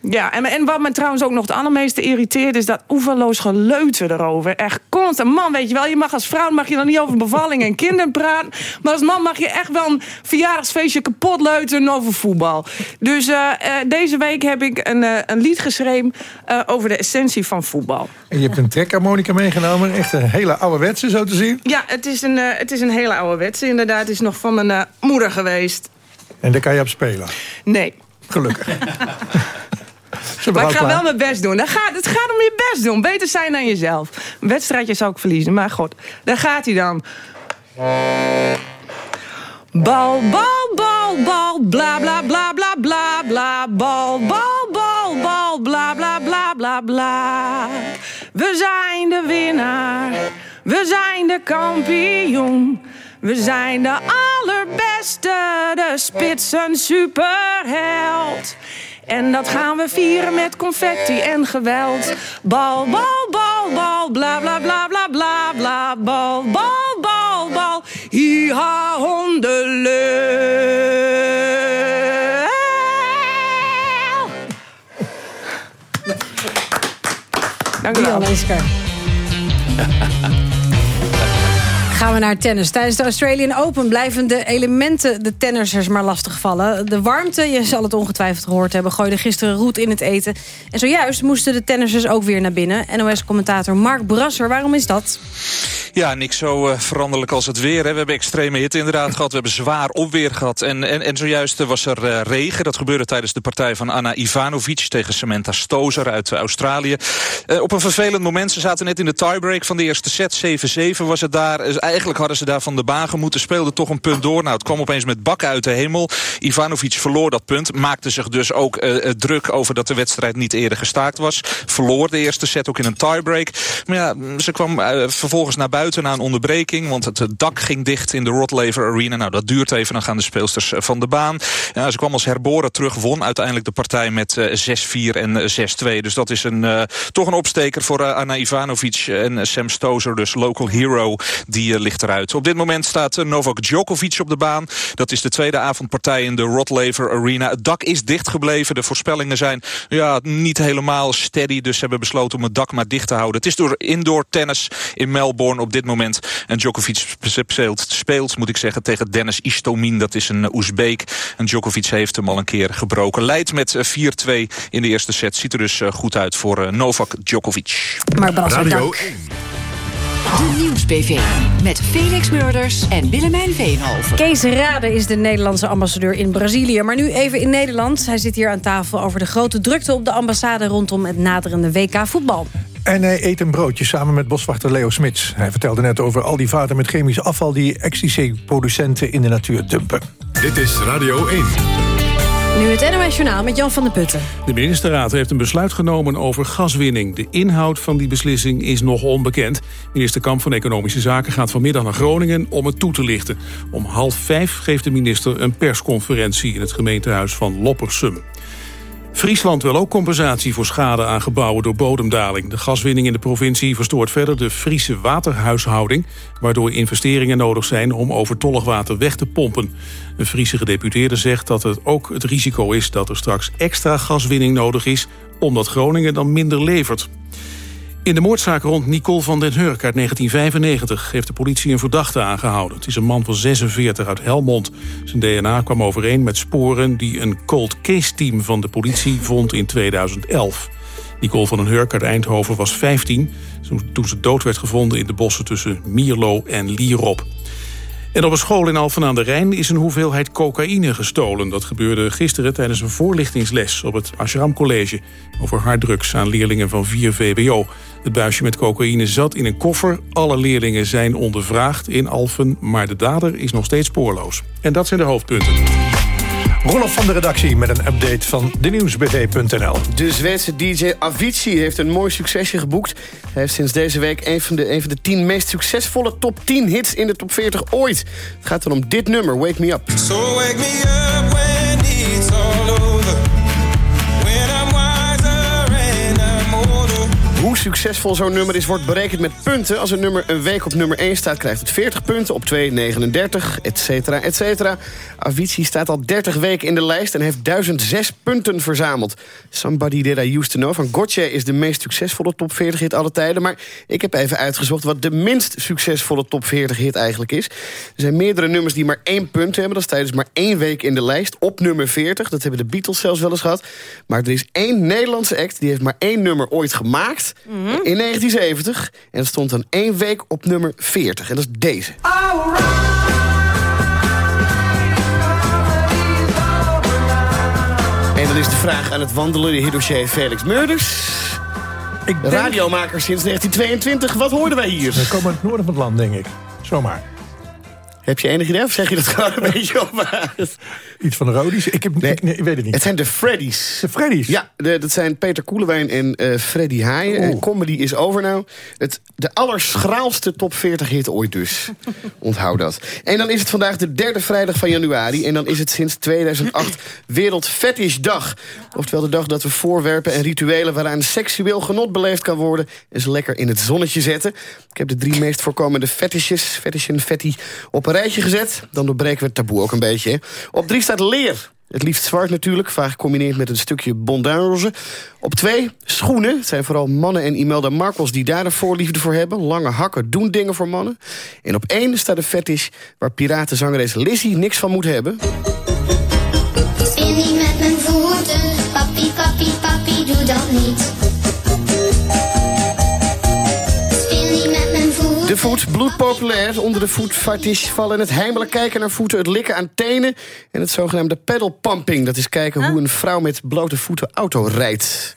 Ja, en, en wat me trouwens ook nog het allermeeste irriteert... is dat oeverloos geleuter erover. Echt constant. Man, weet je wel, je mag als vrouw mag je dan niet over bevalling en kinderen praten. Maar als man mag je echt wel een verjaardagsfeestje kapot leuteren over voetbal. Dus uh, uh, deze week heb ik een, uh, een lied geschreven over de essentie van voetbal. En je hebt een trekharmonica meegenomen. Echt een hele ouderwetse, zo te zien. Ja, het is een, het is een hele ouderwetse inderdaad. Het is nog van mijn moeder geweest. En daar kan je op spelen? Nee. Gelukkig. Maar ik ga wel mijn best doen. Gaat, het gaat om je best doen. Beter zijn dan jezelf. Een wedstrijdje zou ik verliezen, maar god. Daar gaat hij dan. Bal, bal, bal, bal, bla bla bla bla bla bla. Bal, bal, bal, bal, bla bla bla bla bla. We zijn de winnaar. We zijn de kampioen. We zijn de allerbeste, de spitsen superheld. En dat gaan we vieren met confetti en geweld. Bal, bal, bal, bal, bla bla bla bla bla bla. Bal, bal, bal, bal. Hiha. Dank u wel. Gaan we naar tennis. Tijdens de Australian Open blijven de elementen de tennissers maar lastigvallen. De warmte, je zal het ongetwijfeld gehoord hebben, gooide gisteren roet in het eten. En zojuist moesten de tennissers ook weer naar binnen. NOS-commentator Mark Brasser, waarom is dat? Ja, niks zo uh, veranderlijk als het weer. Hè. We hebben extreme hitte inderdaad gehad. We hebben zwaar opweer gehad. En, en, en zojuist was er uh, regen. Dat gebeurde tijdens de partij van Anna Ivanovic tegen Samantha Stozer uit Australië. op een vervelend moment. Ze zaten net in de tiebreak van de eerste set. 7-7 was het daar. Eigenlijk hadden ze daar van de baan gemoeten. Speelden toch een punt door. Nou, het kwam opeens met bakken uit de hemel. Ivanovic verloor dat punt. Maakte zich dus ook druk over dat de wedstrijd niet eerder gestaakt was. Verloor de eerste set ook in een tiebreak. Maar ja, ze kwam vervolgens naar buiten na een onderbreking. Want het dak ging dicht in de Rod Laver Arena. Nou, dat duurt even. Dan gaan de speelsters van de baan. Ja, ze kwam als herboren terug. Won uiteindelijk de partij met uh, 6-4 en 6-2. Dus dat is een, toch een opsteker voor Anna Ivanovic en Sam Stozer. Dus local hero. Die ligt eruit. Op dit moment staat eh, Novak Djokovic op de baan. Dat is de tweede avondpartij in de Rod Laver Arena. Het dak is dichtgebleven. De voorspellingen zijn ja, niet helemaal steady. Dus ze hebben besloten om het dak maar dicht te houden. Het is door indoor tennis in Melbourne op dit moment. En Djokovic speelt, speelt moet ik zeggen, tegen Dennis Istomin. Dat is een Oezbeek. En Djokovic heeft hem al een keer gebroken. Leidt met 4-2 in de eerste set. Ziet er dus eh, goed uit voor eh, Novak Djokovic. Maar Bas, Radio dank. De Nieuws-PV. Met Felix Murders en Willemijn Veenhoven. Kees Rade is de Nederlandse ambassadeur in Brazilië. Maar nu even in Nederland. Hij zit hier aan tafel over de grote drukte op de ambassade... rondom het naderende WK voetbal. En hij eet een broodje samen met boswachter Leo Smits. Hij vertelde net over al die vaten met chemisch afval... die ecstasy-producenten in de natuur dumpen. Dit is Radio 1. Nu het NOS Journaal met Jan van der Putten. De ministerraad heeft een besluit genomen over gaswinning. De inhoud van die beslissing is nog onbekend. Minister Kamp van Economische Zaken gaat vanmiddag naar Groningen om het toe te lichten. Om half vijf geeft de minister een persconferentie in het gemeentehuis van Loppersum. Friesland wil ook compensatie voor schade aan gebouwen door bodemdaling. De gaswinning in de provincie verstoort verder de Friese waterhuishouding... waardoor investeringen nodig zijn om overtollig water weg te pompen. Een Friese gedeputeerde zegt dat het ook het risico is... dat er straks extra gaswinning nodig is... omdat Groningen dan minder levert. In de moordzaak rond Nicole van den Hurk uit 1995... heeft de politie een verdachte aangehouden. Het is een man van 46 uit Helmond. Zijn DNA kwam overeen met sporen die een cold case team van de politie vond in 2011. Nicole van den Hurk uit Eindhoven was 15... toen ze dood werd gevonden in de bossen tussen Mierlo en Lierop. En op een school in Alphen aan de Rijn is een hoeveelheid cocaïne gestolen. Dat gebeurde gisteren tijdens een voorlichtingsles op het Ashram College... over harddrugs aan leerlingen van 4 VWO. Het buisje met cocaïne zat in een koffer. Alle leerlingen zijn ondervraagd in Alphen, maar de dader is nog steeds spoorloos. En dat zijn de hoofdpunten. Rolof van de redactie met een update van de nieuwsbv.nl. De Zweedse DJ Avicii heeft een mooi succesje geboekt. Hij heeft sinds deze week een van, de, een van de tien meest succesvolle top 10 hits in de top 40 ooit. Het gaat dan om dit nummer, Wake Me Up. So wake me up when it's Hoe succesvol zo'n nummer is, wordt berekend met punten. Als een nummer een week op nummer 1 staat, krijgt het 40 punten. Op 2, 39, et cetera, et cetera. Avicii staat al 30 weken in de lijst en heeft 1006 punten verzameld. Somebody That I Used To Know van Gotye is de meest succesvolle top 40 hit alle tijden. Maar ik heb even uitgezocht wat de minst succesvolle top 40 hit eigenlijk is. Er zijn meerdere nummers die maar één punt hebben. Dat is tijdens maar één week in de lijst. Op nummer 40, dat hebben de Beatles zelfs wel eens gehad. Maar er is één Nederlandse act, die heeft maar één nummer ooit gemaakt. In 1970. En dat stond dan één week op nummer 40. En dat is deze. En dan is de vraag aan het wandelen, de hiddossier Felix Meurders. Ik denk- Radiomaker sinds 1922. Wat hoorden wij hier? We komen uit het noorden van het land, denk ik. Zomaar. Heb je enig idee of zeg je dat gewoon een beetje op uit? Iets van de Rodies? Ik, heb, ik, nee, ik weet het niet. Het zijn de Freddy's. De Freddy's? Ja, de- dat zijn Peter Koelewijn en eh, Freddy Haaien. En Comedy is over nou. Het, de allerschraalste top 40 hit ooit dus. Onthoud dat. En dan is het vandaag de derde vrijdag van januari. En dan is het sinds 2008 Wereld Fetish Dag. Oftewel de dag dat we voorwerpen en rituelen... waaraan seksueel genot beleefd kan worden... eens lekker in het zonnetje zetten. Ik heb de drie meest voorkomende fetishes, fetish en fetty, op een rijtje gezet. Dan doorbreken we het taboe ook een beetje. Op drie staat leer. Het liefst zwart natuurlijk, vaak gecombineerd met een stukje bondainroze. Op twee, schoenen. Het zijn vooral mannen en Imelda Marcos die daar een voorliefde voor hebben. Lange hakken doen dingen voor mannen. En op één staat de fetish waar piratenzangeres Lizzie niks van moet hebben. Met mijn voeten, papi, papi, papi, doe dat niet. De voet, bloedpopulair. Onder de voet fetish vallen het heimelijk kijken naar voeten... het likken aan tenen en het zogenaamde pedal pumping. Dat is kijken hoe een vrouw met blote voeten auto rijdt.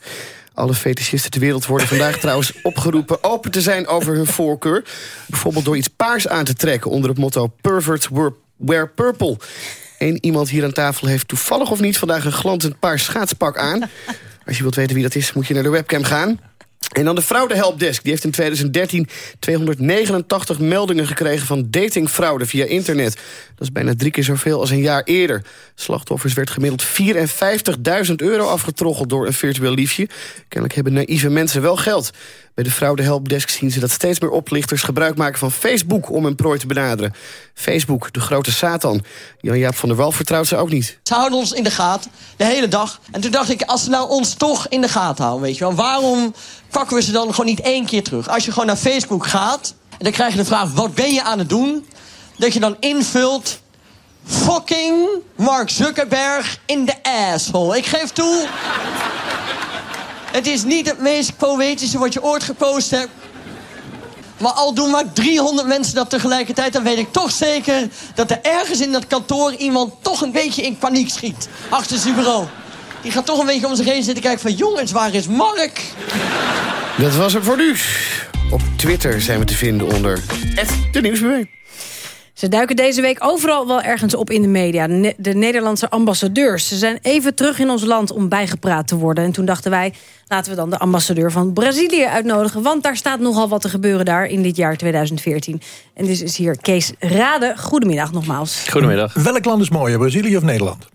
Alle fetischisten ter wereld worden vandaag trouwens opgeroepen... open te zijn over hun voorkeur. Bijvoorbeeld door iets paars aan te trekken... onder het motto Pervert Wear- Wear Purple. Eén iemand hier aan tafel heeft toevallig of niet... vandaag een glanzend paars schaatspak aan. Als je wilt weten wie dat is, moet je naar de webcam gaan. En dan de fraudehelpdesk. Die heeft in 2013 289 meldingen gekregen van datingfraude via internet. Dat is bijna drie keer zoveel als een jaar eerder. Slachtoffers werd gemiddeld 54.000 euro afgetroggeld door een virtueel liefje. Kennelijk hebben naïeve mensen wel geld. Bij de fraudehelpdesk zien ze dat steeds meer oplichters gebruik maken van Facebook om hun prooi te benaderen. Facebook, de grote Satan. Jan-Jaap van der Wal vertrouwt ze ook niet. Ze houden ons in de gaten, de hele dag. En toen dacht ik, als ze nou ons toch in de gaten houden, weet je wel... waarom pakken we ze dan gewoon niet één keer terug? Als je gewoon naar Facebook gaat en dan krijg je de vraag... wat ben je aan het doen? Dat je dan invult... fucking Mark Zuckerberg in de asshole. Ik geef toe... het is niet het meest poëtische wat je ooit gepost hebt... Maar al doen maar 300 mensen dat tegelijkertijd... dan weet ik toch zeker dat er ergens in dat kantoor... iemand toch een beetje in paniek schiet. Achter zijn bureau. Die gaat toch een beetje om zich heen zitten kijken van... jongens, waar is Mark? Dat was het voor nu. Op Twitter zijn we te vinden onder de Nieuwsbeweging. Ze duiken deze week overal wel ergens op in de media. De, Ne- de Nederlandse ambassadeurs. Ze zijn even terug in ons land om bijgepraat te worden. En toen dachten wij, laten we dan de ambassadeur van Brazilië uitnodigen. Want daar staat nogal wat te gebeuren daar in dit jaar 2014. En dus is hier Kees Rade. Goedemiddag nogmaals. Goedemiddag. Welk land is mooier, Brazilië of Nederland?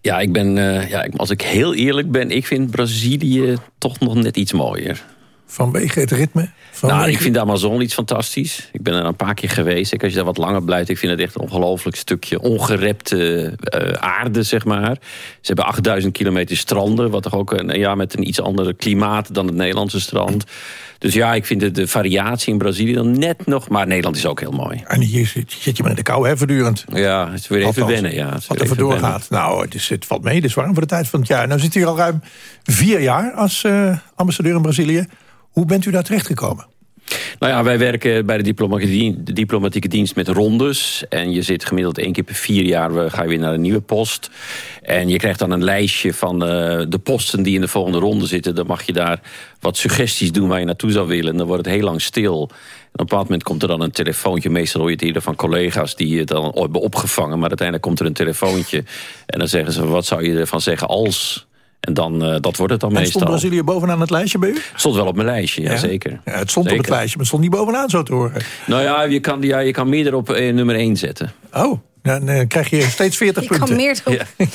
Ja, ik ben, eh, ja, als ik heel eerlijk ben, ik vind Brazilië toch nog net iets mooier. Vanwege het ritme? Nou, ik vind de Amazon iets fantastisch. Ik ben er een paar keer geweest. Zeker als je daar wat langer blijft. Ik vind het echt een ongelooflijk stukje ongerepte eh, aarde, zeg maar. Ze hebben 8000 kilometer stranden. Wat toch ook een, ja, met een iets ander klimaat dan het Nederlandse strand. Dus ja, ik vind de, de variatie in Brazilië dan net nog... Maar Nederland is ook heel mooi. En hier zit, zit je maar in de kou, hè, voortdurend. Ja, het is weer even wennen. Ja, het Wat er even vandoor wennen. gaat. Nou, het, is, het valt mee, het is warm voor de tijd van het jaar. Nou zit u hier al ruim vier jaar als eh, ambassadeur in Brazilië. Hoe bent u daar terechtgekomen? Nou ja, wij werken bij de diplomatieke dienst, met rondes. En je zit gemiddeld één keer per vier jaar ga je weer naar een nieuwe post. En je krijgt dan een lijstje van eh, de posten die in de volgende ronde zitten. Dan mag je daar wat suggesties doen waar je naartoe zou willen. En dan wordt het heel lang stil. En op een bepaald moment komt er dan een telefoontje. Meestal hoor je het eerder van collega's die het dan hebben opgevangen. Maar uiteindelijk komt er een telefoontje. En dan zeggen ze, wat zou je ervan zeggen als... En dan, eh, dat wordt het dan En meestal. stond Brazilië bovenaan het lijstje bij u? Stond wel op mijn lijstje, ja, Ja? zeker. Ja, het stond op het lijstje, maar het stond niet bovenaan zo te horen. Nou ja, je kan, ja, je kan meer erop eh, nummer 1 zetten. Oh, dan eh, krijg je steeds 40 Je punten. kan meer doen.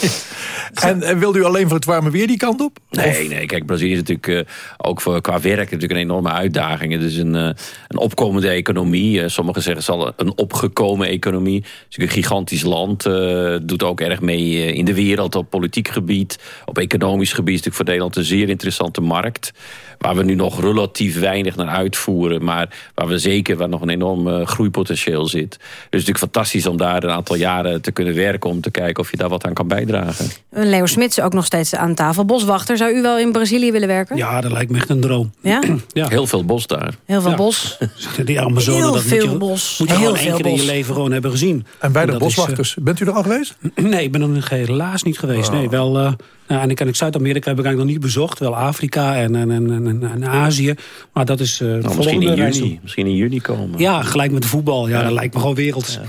En, en wilde u alleen voor het warme weer die kant op? Nee, nee, kijk, Brazilië is natuurlijk eh, ook voor, qua werk natuurlijk een enorme uitdaging. Het is een, eh, een opkomende economie. Eh, sommigen zeggen het is al een opgekomen economie. Het is natuurlijk een gigantisch land. eh, doet ook erg mee eh, in de wereld op politiek gebied. Op economisch gebied is natuurlijk voor Nederland een zeer interessante markt. Waar we nu nog relatief weinig naar uitvoeren. Maar waar we zeker waar nog een enorm eh, groeipotentieel zit. Dus het is natuurlijk fantastisch om daar een aantal jaren te kunnen werken. Om te kijken of je daar wat aan kan bijdragen. Leo Smits ook nog steeds aan tafel. Boswachter, zou u wel in Brazilië willen werken? Ja, dat lijkt me echt een droom. Ja? ja. Heel veel bos daar. Heel veel Ja. bos. Die Amazone, Heel dat veel moet je, bos. moet je Heel gewoon één keer in je leven gewoon hebben gezien. En bij de is, eh, boswachters, bent u er al geweest? Nee, ik ben er nog helaas niet geweest. Oh. Nee, wel, eh, nou, en ik, en ik Zuid-Amerika heb ik eigenlijk nog niet bezocht. Wel Afrika en, en, en, en, en Azië. Maar dat is eh Nou, misschien, in reis juni, misschien in juni komen. Ja, gelijk met de voetbal. Ja, Ja. dat lijkt me gewoon werelds.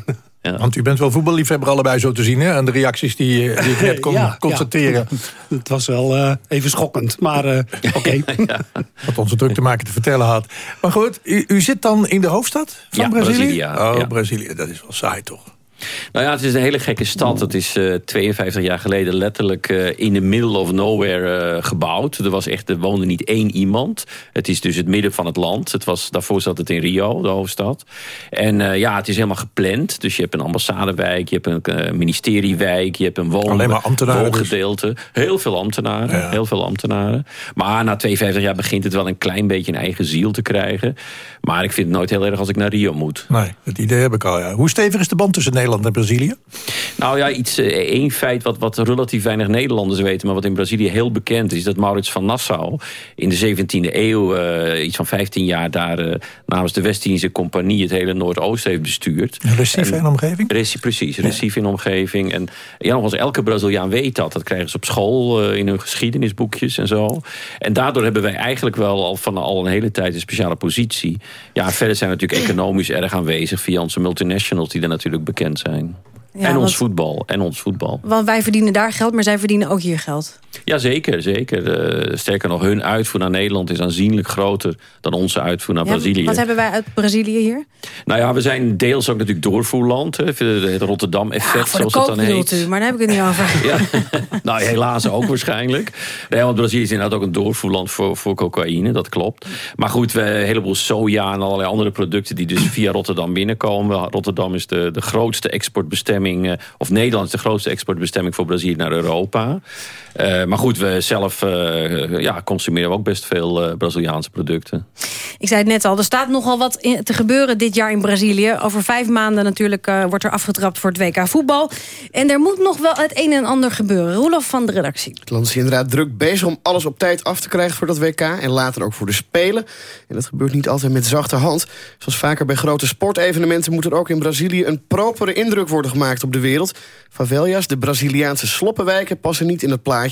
Want u bent wel voetballiefhebber allebei zo te zien, hè? En de reacties die, die ik net kon Ja, constateren. ja. Het was wel eh, even schokkend, maar eh, oké. Wat onze druk te maken te vertellen had. Maar goed, u, u zit dan in de hoofdstad van Brazilië? Brasilia, Oh, ja. Brazilië, dat is wel saai toch? Nou ja, het is een hele gekke stad. Het is eh 52 jaar geleden letterlijk eh, in the middle of nowhere eh, gebouwd. Er, was echt, er woonde niet één iemand. Het is dus het midden van het land. Het was, daarvoor zat het in Rio, de hoofdstad. En ja, het is helemaal gepland. Dus je hebt een ambassadewijk, je hebt een ministeriewijk... je hebt een woon, Alleen maar ambtenaren dus. Heel veel ambtenaren, heel veel ambtenaren. Maar na 52 jaar begint het wel een klein beetje een eigen ziel te krijgen. Maar ik vind het nooit heel erg als ik naar Rio moet. Nee, dat idee heb ik al, ja. Hoe stevig is de band tussen Nederland en Brazilië? Nou ja, iets, eh, één feit wat, wat relatief weinig Nederlanders weten... maar wat in Brazilië heel bekend is... dat Maurits van Nassau in de 17e eeuw... eh, iets van 15 jaar daar eh, namens de West-Indische Compagnie... het hele Noordoosten heeft bestuurd. Recife en omgeving? Reci- precies, Recife in omgeving. En ja, nogmaals, elke Braziliaan weet dat. Dat krijgen ze op school, in hun geschiedenisboekjes en zo. En daardoor hebben wij eigenlijk wel al van al een hele tijd... een speciale positie. Ja, verder zijn we natuurlijk economisch erg aanwezig... via onze multinationals die er natuurlijk bekend zijn. En ons want- voetbal. En ons voetbal. Want wij verdienen daar geld, maar zij verdienen ook hier geld. Ja, zeker. zeker. Eh, sterker nog, hun uitvoer naar Nederland is aanzienlijk groter... dan onze uitvoer naar Ja, Brazilië. wat hebben wij uit Brazilië hier? Nou ja, we zijn deels ook natuurlijk doorvoerland. Het Rotterdam-effect, zoals het dan heet. u, maar daar heb ik het niet over. Ja, nou helaas ook waarschijnlijk. Nee, want Brazilië is inderdaad ook een doorvoerland voor, voor cocaïne, dat klopt. Maar goed, we een heleboel soja en allerlei andere producten die dus via Rotterdam binnenkomen. Rotterdam is de, de grootste exportbestemming, eh, of Nederland is de grootste exportbestemming voor Brazilië naar Europa. Eh, maar goed, we zelf eh, ja, consumeren ook best veel eh, Braziliaanse producten. Ik zei het net al, er staat nogal wat in- te gebeuren dit jaar in Brazilië. Over vijf maanden natuurlijk eh, wordt er afgetrapt voor het WK voetbal. En er moet nog wel het een en ander gebeuren. Roelof van de redactie. Het land is inderdaad druk bezig om alles op tijd af te krijgen voor dat WK... en later ook voor de Spelen. En dat gebeurt niet altijd met zachte hand. Zoals vaker bij grote sportevenementen... moet er ook in Brazilië een propere indruk worden gemaakt op de wereld. Favelas, de Braziliaanse sloppenwijken, passen niet in het plaatje.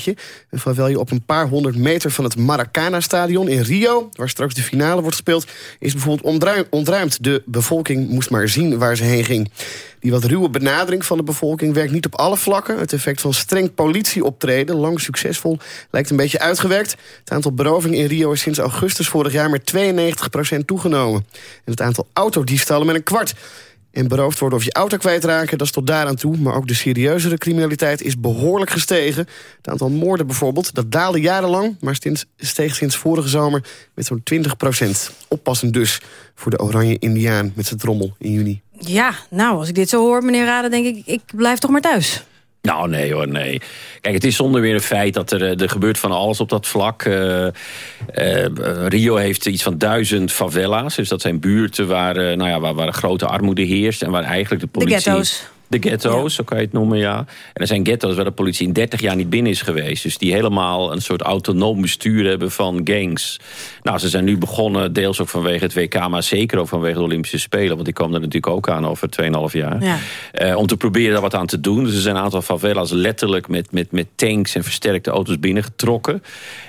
Een favelje op een paar honderd meter van het Maracana-stadion in Rio... waar straks de finale wordt gespeeld, is bijvoorbeeld ontruim- ontruimd. De bevolking moest maar zien waar ze heen ging. Die wat ruwe benadering van de bevolking werkt niet op alle vlakken. Het effect van streng politieoptreden, lang succesvol, lijkt een beetje uitgewerkt. Het aantal berovingen in Rio is sinds augustus vorig jaar met 92% toegenomen. En het aantal autodiefstallen met een kwart. En beroofd worden of je auto kwijtraken, dat is tot daaraan toe. Maar ook de serieuzere criminaliteit is behoorlijk gestegen. Het aantal moorden bijvoorbeeld, dat daalde jarenlang... maar steeg sinds vorige zomer met zo'n 20% Oppassend dus voor de oranje indiaan met zijn trommel in juni. Ja, nou, als ik dit zo hoor, meneer Raden, denk ik... ik blijf toch maar thuis. Nou, nee hoor, nee. Kijk, het is zonder weer een feit dat er, eh, er gebeurt van alles op dat vlak. Eh, eh, Rio heeft iets van duizend favela's. Dus dat zijn buurten waar, nou ja, waar, waar grote armoede heerst. En waar eigenlijk de politie... ghetto's. De ghetto's, zo kan je het noemen, ja. En er zijn ghetto's waar de politie in 30 jaar niet binnen is geweest. Dus die helemaal een soort autonoom bestuur hebben van gangs. Nou, ze zijn nu begonnen, deels ook vanwege het WK... maar zeker ook vanwege de Olympische Spelen. Want die komen er natuurlijk ook aan over 2,5 jaar. Ja. Eh, om te proberen daar wat aan te doen. Dus er zijn een aantal favelas letterlijk met, met, met tanks en versterkte auto's binnengetrokken.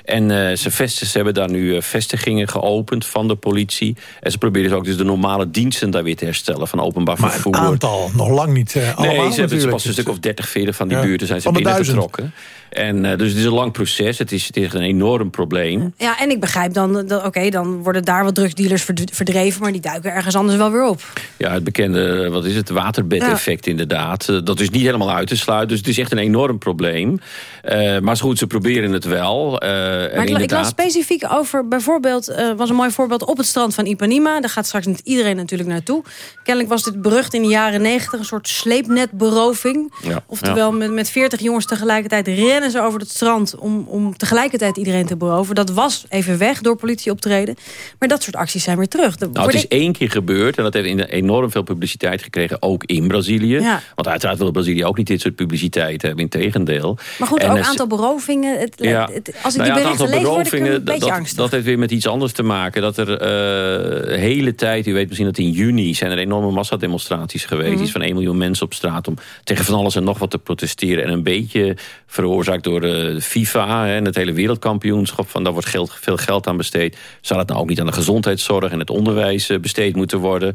En eh, ze, vesten, ze hebben daar nu eh, vestigingen geopend van de politie. En ze proberen dus ook dus de normale diensten daar weer te herstellen. Van openbaar Maar het vervoer. aantal nog lang niet allemaal Nee, ze hebben pas een stuk of 30, 40 van die buurten zijn ze binnengetrokken. En uh, dus het is een lang proces. Het is, het is een enorm probleem. Ja, en ik begrijp dan, dat- oké, dan worden daar wat drugsdealers verd- verdreven... maar die duiken ergens anders wel weer op. Ja, het bekende, wat is het, waterbedeffect inderdaad. Eh, Dat is niet helemaal uit te sluiten. Dus het is echt een enorm probleem. Uh, maar goed, ze proberen het wel. Uh, Maar ik, inderdaad... ik las specifiek over, bijvoorbeeld, was een mooi voorbeeld op het strand van Ipanema. Daar gaat straks niet iedereen natuurlijk naartoe. Kennelijk was dit berucht in de jaren negentig, een soort sleepnetberoving. Ja, Oftewel, met, met 40 jongens tegelijkertijd rennen ze over het strand om, om tegelijkertijd iedereen te beroven. Dat was even weg door politieoptreden. Maar dat soort acties zijn weer terug. De, nou, het is één keer gebeurd en dat heeft enorm veel publiciteit gekregen, ook in Brazilië. Ja. Want uiteraard wil Brazilië ook niet dit soort publiciteit hebben, in tegendeel. Maar goed, en ook het aantal berovingen. Het, Ja. het, als ik Nou die ja, berichten lees, word ik een beetje dat, angstig. dat heeft weer met iets anders te maken. Dat er uh, de hele tijd, u weet misschien dat in juni... zijn er enorme massademonstraties geweest. Mhm. Iets van 1 miljoen mensen op straat... om tegen van alles en nog wat te protesteren. En een beetje veroorzaakt door de FIFA hè, en het hele wereldkampioenschap. Van, daar wordt geld, veel geld aan besteed. Zou dat nou ook niet aan de gezondheidszorg en het onderwijs eh, besteed moeten worden?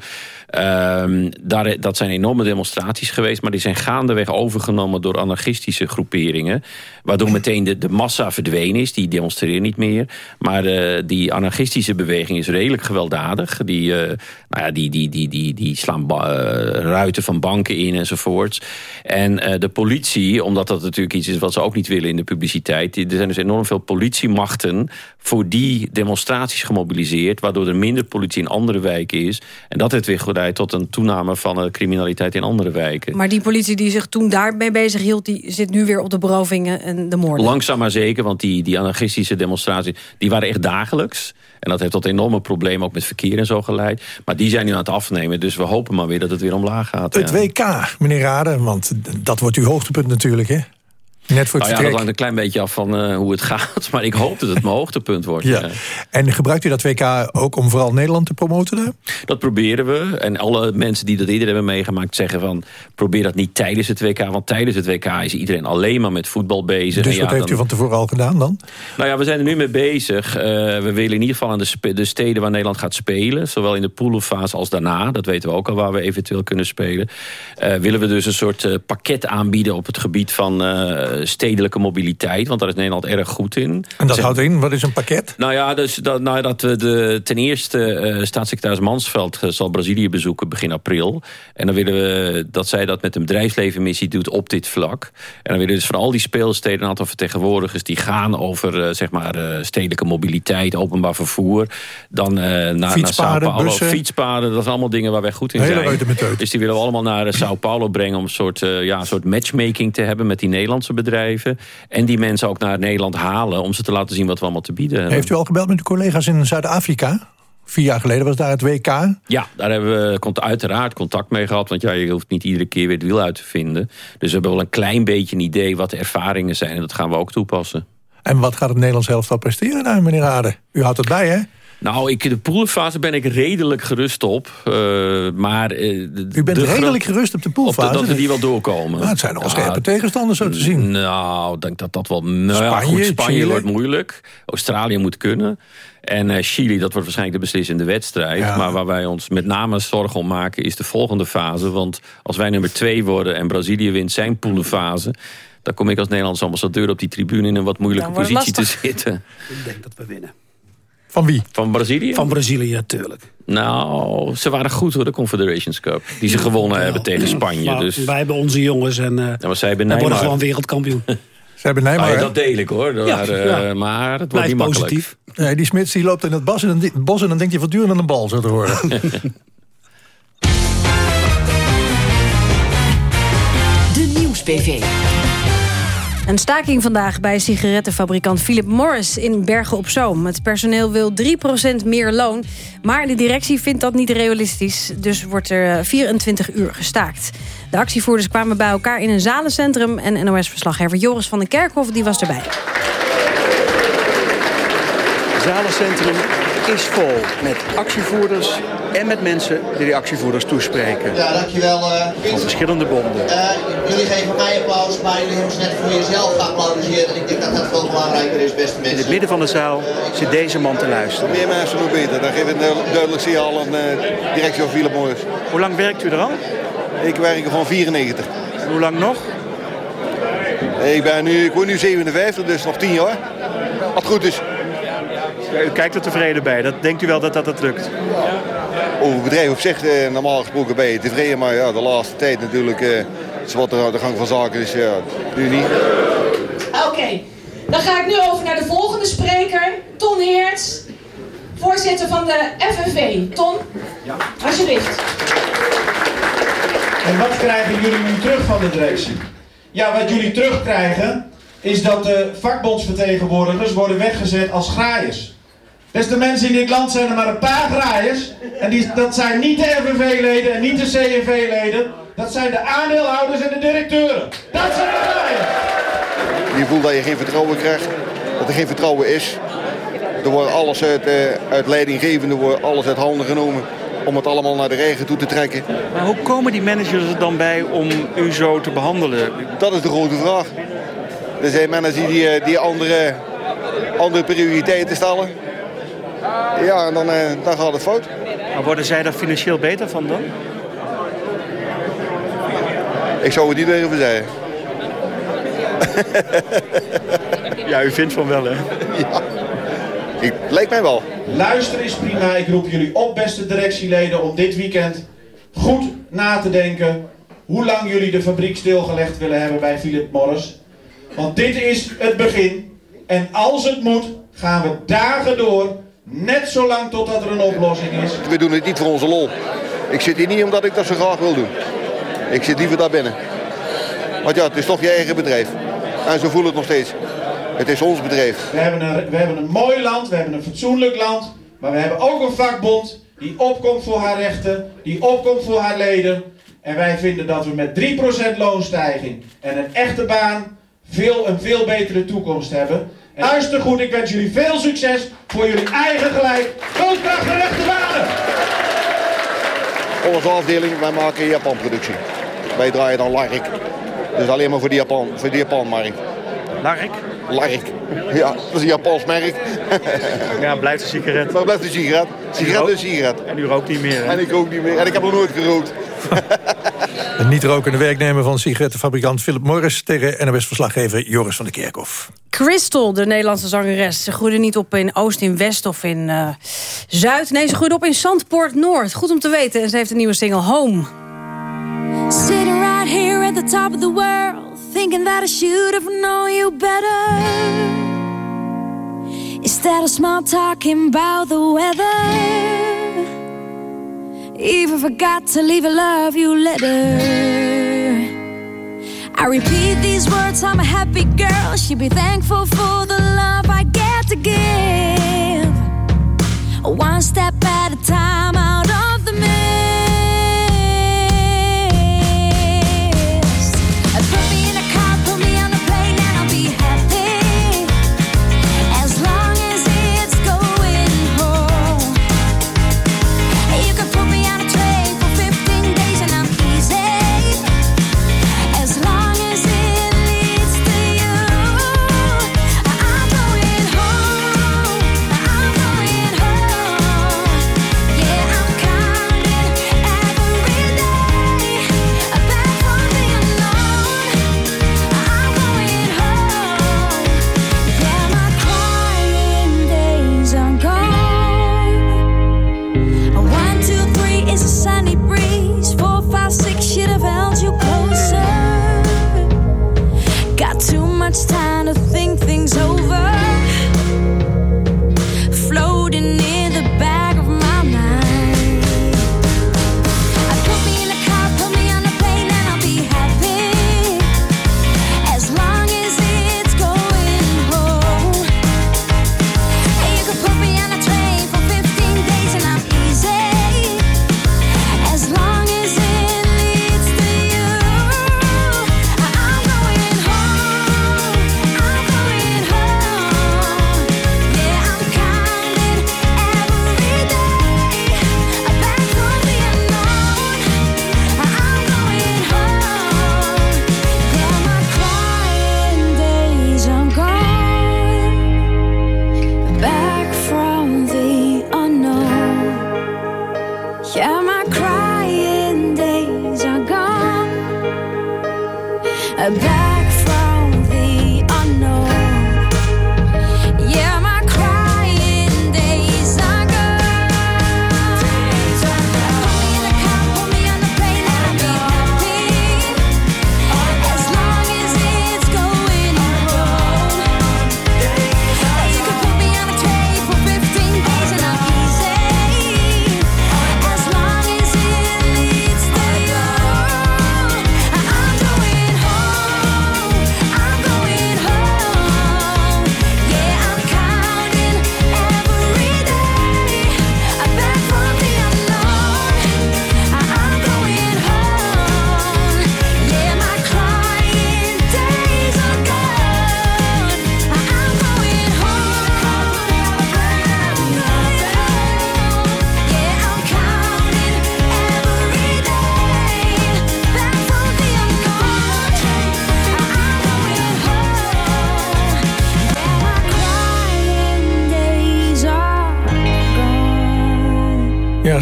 Um, daar, dat zijn enorme demonstraties geweest... maar die zijn gaandeweg overgenomen door anarchistische groeperingen. Waardoor meteen de, massa verdwenen is. Die demonstreren niet meer. Maar die anarchistische beweging is redelijk gewelddadig. Die, nou ja, die, die, die, die, die slaan ruiten van banken in enzovoorts. En de politie, omdat dat natuurlijk iets is wat ze ook niet willen in de publiciteit... er zijn dus enorm veel politiemachten voor die demonstraties gemobiliseerd... waardoor er minder politie in andere wijken is. En dat heeft weer geleid tot een toename van de criminaliteit in andere wijken. Maar die politie die zich toen daarmee bezig hield... die zit nu weer op de berovingen en de moorden. Langzaam maar zeker, want die, die anarchistische demonstraties... die waren echt dagelijks. En dat heeft tot enorme problemen ook met verkeer en zo geleid. Maar die zijn nu aan het afnemen. Dus we hopen maar weer dat het weer omlaag gaat. Het ja. WK, meneer Raden, want dat wordt uw hoogtepunt natuurlijk, hè? Net voor het nou ja, dat hangt een klein beetje af van eh, hoe het gaat. Maar ik hoop dat het mijn hoogtepunt wordt. Ja. En gebruikt u dat WK ook om vooral Nederland te promoten? Dat proberen we. En alle mensen die dat eerder hebben meegemaakt zeggen van... probeer dat niet tijdens het WK. Want tijdens het WK is iedereen alleen maar met voetbal bezig. Dus En wat ja, heeft u van tevoren al gedaan dan? Nou ja, we zijn er nu mee bezig. Eh, we willen in ieder geval aan de, steden waar Nederland gaat spelen... zowel in de poolfase als daarna, dat weten we ook al... waar we eventueel kunnen spelen... eh, willen we dus een soort eh, pakket aanbieden op het gebied van eh, stedelijke mobiliteit. Want daar is Nederland erg goed in. En dat houdt in, wat is een pakket? nou ja, dus dat, nou, dat we de, ten eerste eh, staatssecretaris Mansveld eh, zal Brazilië bezoeken begin april. En dan willen we dat zij dat met een bedrijfslevenmissie doet op dit vlak. En dan willen we dus van al die speelsteden een aantal vertegenwoordigers die gaan over eh, zeg maar stedelijke mobiliteit, openbaar vervoer. Dan naar, naar Sao Fietspaden, Paulo. bussen. Fietspaden, dat zijn allemaal dingen waar wij goed in zijn. Dus die willen we allemaal naar Sao Paulo brengen om een soort, ja, een soort matchmaking te hebben met die Nederlandse bedrijven. En die mensen ook naar Nederland halen om ze te laten zien wat we allemaal te bieden hebben. Heeft u al gebeld met uw collega's in Zuid-Afrika? Vier jaar geleden was daar het WK. Ja, daar hebben we uiteraard contact mee gehad. Want ja, je hoeft niet iedere keer weer het wiel uit te vinden. Dus we hebben wel een klein beetje een idee wat de ervaringen zijn. En dat gaan we ook toepassen. En wat gaat het Nederlands elftal presteren daar, meneer Aarde? U houdt het bij, hè? Nou, ik, de poolfase ben ik redelijk gerust op. eh, maar, eh, U bent de redelijk gerust op de op de- poolfase. dat we die wel doorkomen. Nou, het zijn nogal Ja, scherpe tegenstanders zo te zien. Nou, ik denk dat dat wel... Nou ja, Spanje, goed, Spanje Chile. wordt moeilijk. Australië moet kunnen. En eh, Chili, dat wordt waarschijnlijk de beslissende wedstrijd. Ja. Maar waar wij ons met name zorgen om maken... is de volgende fase. Want als wij nummer twee worden... en Brazilië wint zijn poelenfase... dan kom ik als Nederlandse ambassadeur op die tribune... in een wat moeilijke positie te zitten. Ik denk dat we winnen. Van wie? Van Brazilië? Van Brazilië, natuurlijk. Nou, ze waren goed hoor, de Confederations Cup. Die ze gewonnen hebben tegen Spanje. Maar Dus. wij hebben onze jongens en eh Ja, maar zij hebben wij worden gewoon wereldkampioen. Ze hebben Neymar, Ah, ja, dat deel ik hoor. Ja, maar, eh, ja. maar het wordt niet makkelijk. positief. Nee, die Smits die loopt in het bos en, dan, bos en dan denkt hij voortdurend aan een bal, zo te horen. De Nieuws-PV. Een staking vandaag bij sigarettenfabrikant Philip Morris in Bergen op Zoom. Het personeel wil 3% meer loon, maar de directie vindt dat niet realistisch. Dus wordt er eh, 24 uur gestaakt. De actievoerders kwamen bij elkaar in een zalencentrum... en NOS-verslaggever Joris van den Kerkhof die was erbij. Zalencentrum is vol met actievoerders en met mensen die die actievoerders toespreken. Ja, dankjewel. eh, Van verschillende bonden. Eh, jullie geven mij applaus, maar jullie hebben ze net voor jezelf geapplaudiseerd. En ik denk dat dat veel belangrijker is, beste In mensen. het midden van de zaal zit deze man te luisteren. Meer mensen, hoe beter. Dan geeft het een duidelijk signaal aan de directie van Philip Morris. Hoe lang werkt u er al? Ik werk er van 94. Hoe lang nog? Ik, ben nu, ik word nu 57, dus nog 10 jaar. Wat goed is. U kijkt er tevreden bij. Dat, denkt u wel dat dat, dat lukt? Over het bedrijf op zich, eh, normaal gesproken ben je tevreden. Maar ja, de laatste tijd natuurlijk, eh, is wat de, de gang van zaken is, ja, nu niet. Oké, dan ga ik nu over naar de volgende spreker, Ton Heerts, voorzitter van de FNV. Ton, ja. alsjeblieft. En wat krijgen jullie nu terug van de directie? Ja, wat jullie terugkrijgen is dat de vakbondsvertegenwoordigers worden weggezet als graaiers. Beste mensen in dit land zijn er maar een paar graaiers. En die, dat zijn niet de FNV-leden en niet de CNV-leden. Dat zijn de aandeelhouders en de directeuren. Dat zijn de graaiers. Je voelt dat je geen vertrouwen krijgt, dat er geen vertrouwen is. Er wordt alles uit, eh, uit leidinggevende, wordt alles uit handen genomen om het allemaal naar de regen toe te trekken. Maar hoe komen die managers er dan bij om u zo te behandelen? Dat is de grote vraag. Er zijn mensen die, eh, die andere, andere prioriteiten stellen. Ja, en dan, eh, dan gaat het fout. Maar worden zij daar financieel beter van dan? Ik zou het niet durven zeggen. Ja, u vindt van wel, hè? Ja. Ik, lijkt mij wel. Luisteren is prima. Ik roep jullie op, beste directieleden, om dit weekend goed na te denken hoe lang jullie de fabriek stilgelegd willen hebben bij Philip Morris. Want dit is het begin. En als het moet, gaan we dagen door. Net zolang totdat er een oplossing is. We doen het niet voor onze lol. Ik zit hier niet omdat ik dat zo graag wil doen. Ik zit liever daar binnen. Want ja, het is toch je eigen bedrijf. En zo voelt het nog steeds. Het is ons bedrijf. We hebben, een, we hebben een mooi land, we hebben een fatsoenlijk land. Maar we hebben ook een vakbond die opkomt voor haar rechten, die opkomt voor haar leden. En wij vinden dat we met 3% loonstijging en een echte baan veel, een veel betere toekomst hebben. En luister goed, ik wens jullie veel succes voor jullie eigen gelijk. Koolkracht gerechte banen! Onze afdeling, wij maken Japan-productie. Wij draaien dan Lark. Dus alleen maar voor de, Japan, voor de Japanmarkt. Lark? Lark. Ja, dat is een Japans merk. Ja, blijft een sigaret. Maar blijft een sigaret. Sigaret is een sigaret. En u rookt niet meer, hè? En ik rook niet meer. En ik heb nog nooit gerookt. Een niet-rokende werknemer van sigarettenfabrikant Philip Morris... tegen NOS-verslaggever Joris van der Kerkhof. Crystal, de Nederlandse zangeres. Ze groeide niet op in Oost, in West of in eh, Zuid. Nee, ze groeide op in Zandpoort Noord. Goed om te weten. En ze heeft een nieuwe single, Home. Sitting right here at the top of the world, thinking that I should have known you better. Instead of small talking about the weather, even forgot to leave a love you letter. I repeat these words, I'm a happy girl. Should be thankful for the love I get to give. One step at a time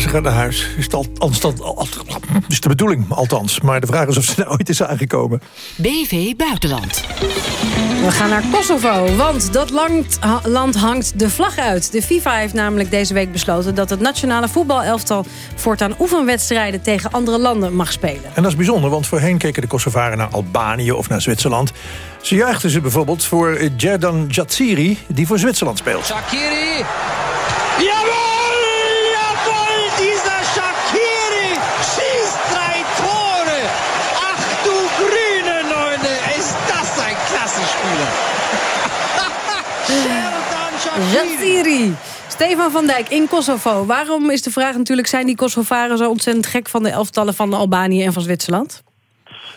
ze gaat naar huis. Is, het al, althans- al- is de bedoeling, althans. Maar de vraag is of ze nou ooit is aangekomen. BV Buitenland. We gaan naar Kosovo, want dat land hangt de vlag uit. De FIFA heeft namelijk deze week besloten... dat het nationale voetbalelftal voortaan oefenwedstrijden... tegen andere landen mag spelen. En dat is bijzonder, want voorheen keken de Kosovaren naar Albanië of naar Zwitserland. Ze juichten ze bijvoorbeeld voor Jerdan Jatsiri, die voor Zwitserland speelt. Shakiri. Jawohl! Jatsiri. Stefan van Dijk in Kosovo. Waarom is de vraag natuurlijk... zijn die Kosovaren zo ontzettend gek van de elftallen van Albanië en van Zwitserland?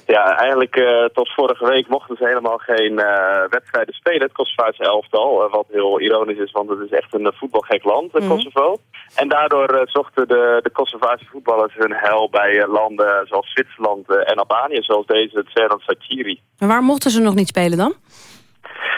Ja, eigenlijk eh, tot vorige week mochten ze helemaal geen eh, wedstrijden spelen, het Kosovaarse elftal. eh, wat heel ironisch is, want het is echt een voetbalgek land, Mhm. Kosovo. En daardoor zochten de, de Kosovaarse voetballers hun hel bij landen zoals Zwitserland en Albanië, zoals deze, het Seran Sachiri. En waar mochten ze nog niet spelen dan?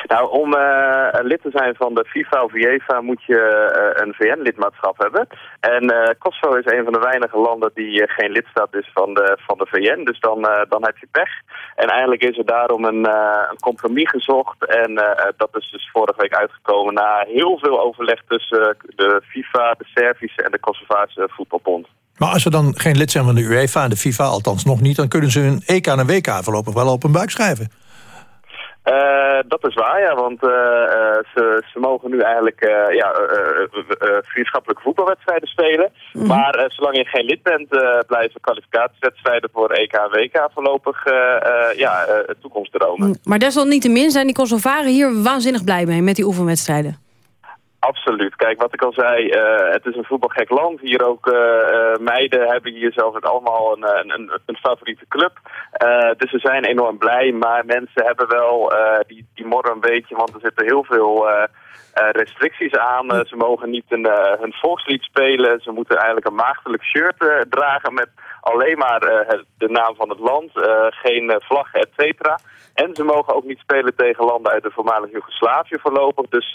Nou, om eh, een lid te zijn van de FIFA of UEFA moet je eh, een VN-lidmaatschap hebben. En eh, Kosovo is een van de weinige landen die geen lidstaat is van de, van de VN. Dus dan, dan heb je pech. En eigenlijk is er daarom een, een compromis gezocht. En dat is dus vorige week uitgekomen na heel veel overleg tussen de FIFA, de Servische en de Kosovaarse voetbalbond. Maar als ze dan geen lid zijn van de UEFA en de FIFA, althans nog niet... dan kunnen ze hun EK en WK voorlopig wel op hun buik schrijven. Eh, dat is waar, ja, want eh, eh, ze, ze mogen nu eigenlijk ja, vriendschappelijke voetbalwedstrijden spelen. Maar eh, zolang je geen lid bent, blijven kwalificatiewedstrijden voor EK en WK voorlopig ja, toekomstdromen. Maar desalniettemin zijn die Kosovaren hier waanzinnig blij mee met die oefenwedstrijden. Absoluut. Kijk, wat ik al zei, eh, het is een voetbalgek land. Hier ook eh, eh, meiden hebben hier zelfs ook allemaal een, een, een, favoriete club. Dus ze zijn enorm blij, maar mensen hebben wel, die, die morren een beetje, want er zitten heel veel restricties aan. Ze mogen niet een, hun volkslied spelen. Ze moeten eigenlijk een maagdelijk shirt dragen met alleen maar het- de naam van het land, geen vlaggen, et cetera. En ze mogen ook niet spelen tegen landen uit de voormalige Joegoslavië voorlopig. Dus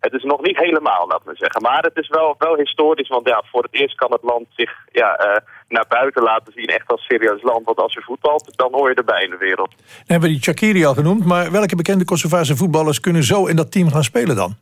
het is nog niet helemaal, laat me zeggen. Maar het is wel, wel historisch, want ja, voor het eerst kan het land zich ja, eh, naar buiten laten zien, echt als serieus land. Want als je voetbalt, dan hoor je erbij in de wereld. Dan hebben we die Shakiri al genoemd... maar welke bekende Kosovaarse voetballers kunnen zo in dat team gaan spelen dan?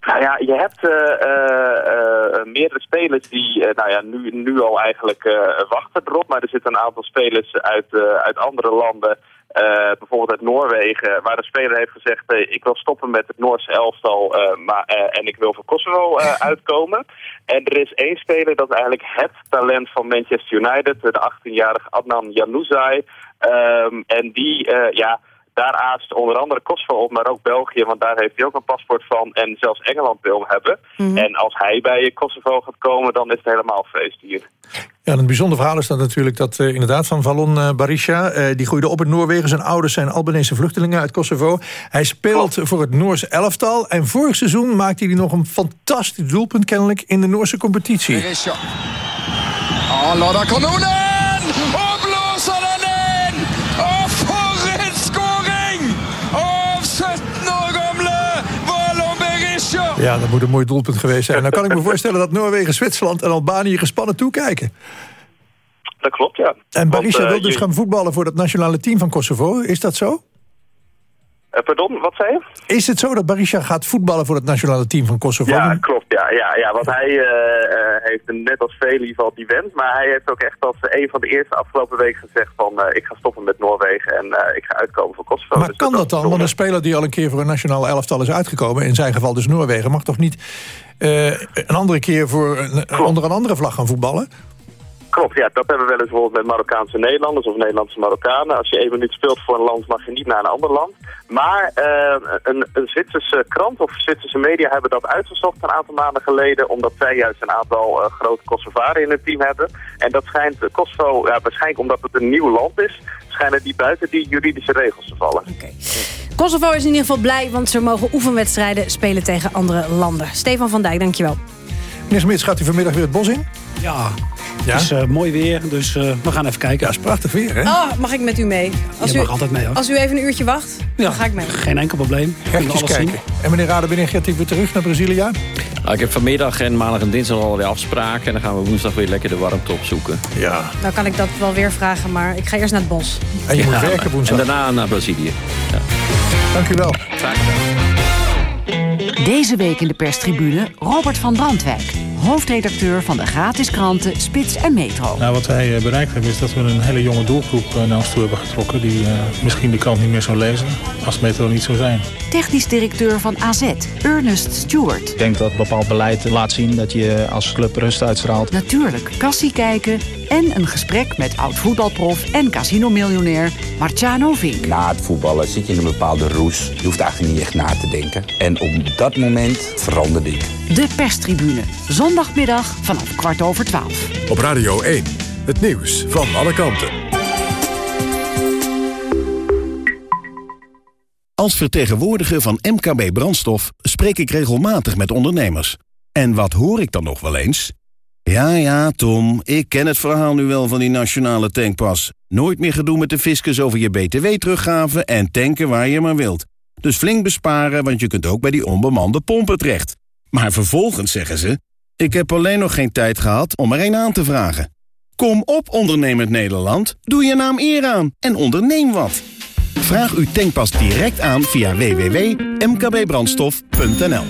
Nou ja, je hebt eh, eh, meerdere spelers die nou ja, nu, nu al eigenlijk wachten erop. Maar er zitten een aantal spelers uit, uit andere landen. Eh, bijvoorbeeld uit Noorwegen, waar de speler heeft gezegd... eh, ik wil stoppen met het Noorse elftal eh, maar, en ik wil voor Kosovo uitkomen. En er is één speler dat is eigenlijk het talent van Manchester United... de 18-jarige Adnan Januzaj. Ehm, en die, ja... Daar aast onder andere Kosovo op, maar ook België, want daar heeft hij ook een paspoort van. En zelfs Engeland wil hem hebben. Mhm. En als hij bij Kosovo gaat komen, dan is het helemaal feest hier. Ja, en een bijzonder verhaal is dat natuurlijk dat eh, inderdaad van Valon eh, Barisha... eh, die groeide op in Noorwegen. Zijn ouders zijn Albanese vluchtelingen uit Kosovo. Hij speelt voor het Noorse elftal. En vorig seizoen maakte hij nog een fantastisch doelpunt kennelijk... in de Noorse competitie. Ja, lader kanonen! Ja, dat moet een mooi doelpunt geweest zijn. Dan kan ik me voorstellen dat Noorwegen, Zwitserland en Albanië gespannen toekijken. Dat klopt, ja. En Barisha eh, wil dus je- gaan voetballen voor dat nationale team van Kosovo. Is dat zo? Eh, pardon, wat zei je? Is het zo dat Barisha gaat voetballen voor het nationale team van Kosovo? Ja, klopt. Ja, ja, want hij eh, eh, heeft net als velen in ieder geval die wens. Maar hij heeft ook echt als een van de eerste afgelopen weken gezegd van... eh, ik ga stoppen met Noorwegen en ik ga uitkomen voor Kosovo. Maar Dus kan dat dan? Want een speler die al een keer voor een nationaal elftal is uitgekomen... in zijn geval dus Noorwegen... mag toch niet een andere keer voor een, onder een andere vlag gaan voetballen? Klopt, ja. Dat hebben we wel eens bijvoorbeeld met Marokkaanse Nederlanders of Nederlandse Marokkanen. Als je even niet speelt voor een land, mag je niet naar een ander land. Maar eh, een, een Zwitserse krant of Zwitserse media hebben dat uitgezocht een aantal maanden geleden. Omdat zij juist een aantal eh, grote Kosovaren in het team hebben. En dat schijnt eh, Kosovo, ja, waarschijnlijk omdat het een nieuw land is, schijnen die buiten die juridische regels te vallen. Kosovo is in ieder geval blij, want ze mogen oefenwedstrijden spelen tegen andere landen. Stefan van Dijk, dankjewel. Meneer Smits, gaat u vanmiddag weer het bos in? Ja, het is eh, mooi weer, dus eh, we gaan even kijken. Ja, is prachtig weer, hè? Oh, mag ik met u mee? Als Je u, mag altijd mee, hoor. Als u even een uurtje wacht, dan ga ik mee. Geen enkel probleem. Rechtjes alles kijken. zien. En meneer Radebinnen, gaat u weer terug naar Brazilië? Nou, ik heb vanmiddag en maandag en dinsdag alweer afspraken. En dan gaan we woensdag weer lekker de warmte opzoeken. Ja. Nou kan ik dat wel weer vragen, maar ik ga eerst naar het bos. En je moet Ja, werken woensdag. En daarna naar Brazilië. Ja. Dank u wel. Graag gedaan. Deze week in de perstribune Robert van Brandwijk, hoofdredacteur van de gratis kranten Spits en Metro. Nou, wat wij eh, bereikt hebben is dat we een hele jonge doelgroep eh, naar ons toe hebben getrokken... die eh, misschien de krant niet meer zou lezen als Metro niet zou zijn. Technisch directeur van AZ, Ernest Stewart. Ik denk dat bepaald beleid laat zien dat je als club rust uitstraalt. Natuurlijk kassie kijken en een gesprek met oud-voetbalprof en casinomiljonair Marciano Vink. Na het voetballen zit je in een bepaalde roes. Je hoeft eigenlijk niet echt na te denken. En op dat moment veranderde ik. De perstribune, maandagmiddag vanaf kwart over twaalf. Op Radio 1, het nieuws van alle kanten. Als vertegenwoordiger van MKB Brandstof spreek ik regelmatig met ondernemers. En wat hoor ik dan nog wel eens? Ja, ja, Tom, ik ken het verhaal nu wel van die nationale tankpas. Nooit meer gedoe met de fiscus over je btw-teruggaven en tanken waar je maar wilt. Dus flink besparen, want je kunt ook bij die onbemande pompen terecht. Maar vervolgens zeggen ze, ik heb alleen nog geen tijd gehad om er een aan te vragen. Kom op, ondernemend Nederland. Doe je naam eer aan en onderneem wat. Vraag uw tankpas direct aan via www.mkbbrandstof.nl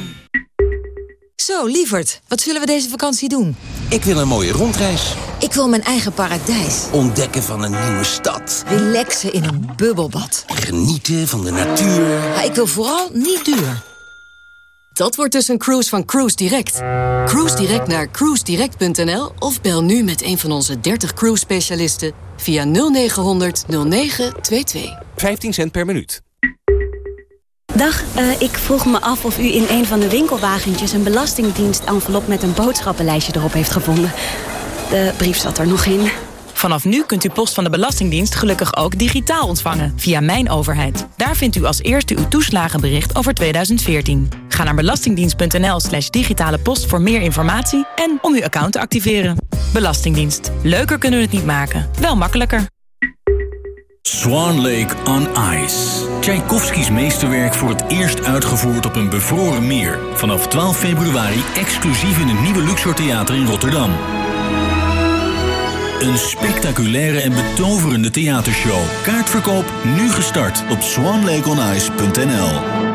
Zo, lieverd, wat zullen we deze vakantie doen? Ik wil een mooie rondreis. Ik wil mijn eigen paradijs. Ontdekken van een nieuwe stad. Relaxen in een bubbelbad. Genieten van de natuur. Maar ik wil vooral niet duur. Dat wordt dus een cruise van Cruise Direct. Cruise Direct naar cruisedirect.nl of bel nu met een van onze 30 cruise specialisten via 0900 0922. 15 cent per minuut. Dag, eh, ik vroeg me af of u in een van de winkelwagentjes... een belastingdienst-envelop met een boodschappenlijstje erop heeft gevonden. De brief zat er nog in. Vanaf nu kunt u post van de Belastingdienst gelukkig ook digitaal ontvangen via Mijn Overheid. Daar vindt u als eerste uw toeslagenbericht over 2014. Ga naar belastingdienst.nl slash digitale post voor meer informatie en om uw account te activeren. Belastingdienst. Leuker kunnen we het niet maken, wel makkelijker. Swan Lake on Ice. Tchaikovskis meesterwerk voor het eerst uitgevoerd op een bevroren meer. Vanaf 12 februari exclusief in het nieuwe Luxor Theater in Rotterdam. Een spectaculaire en betoverende theatershow. Kaartverkoop nu gestart op swanlakeonice.nl.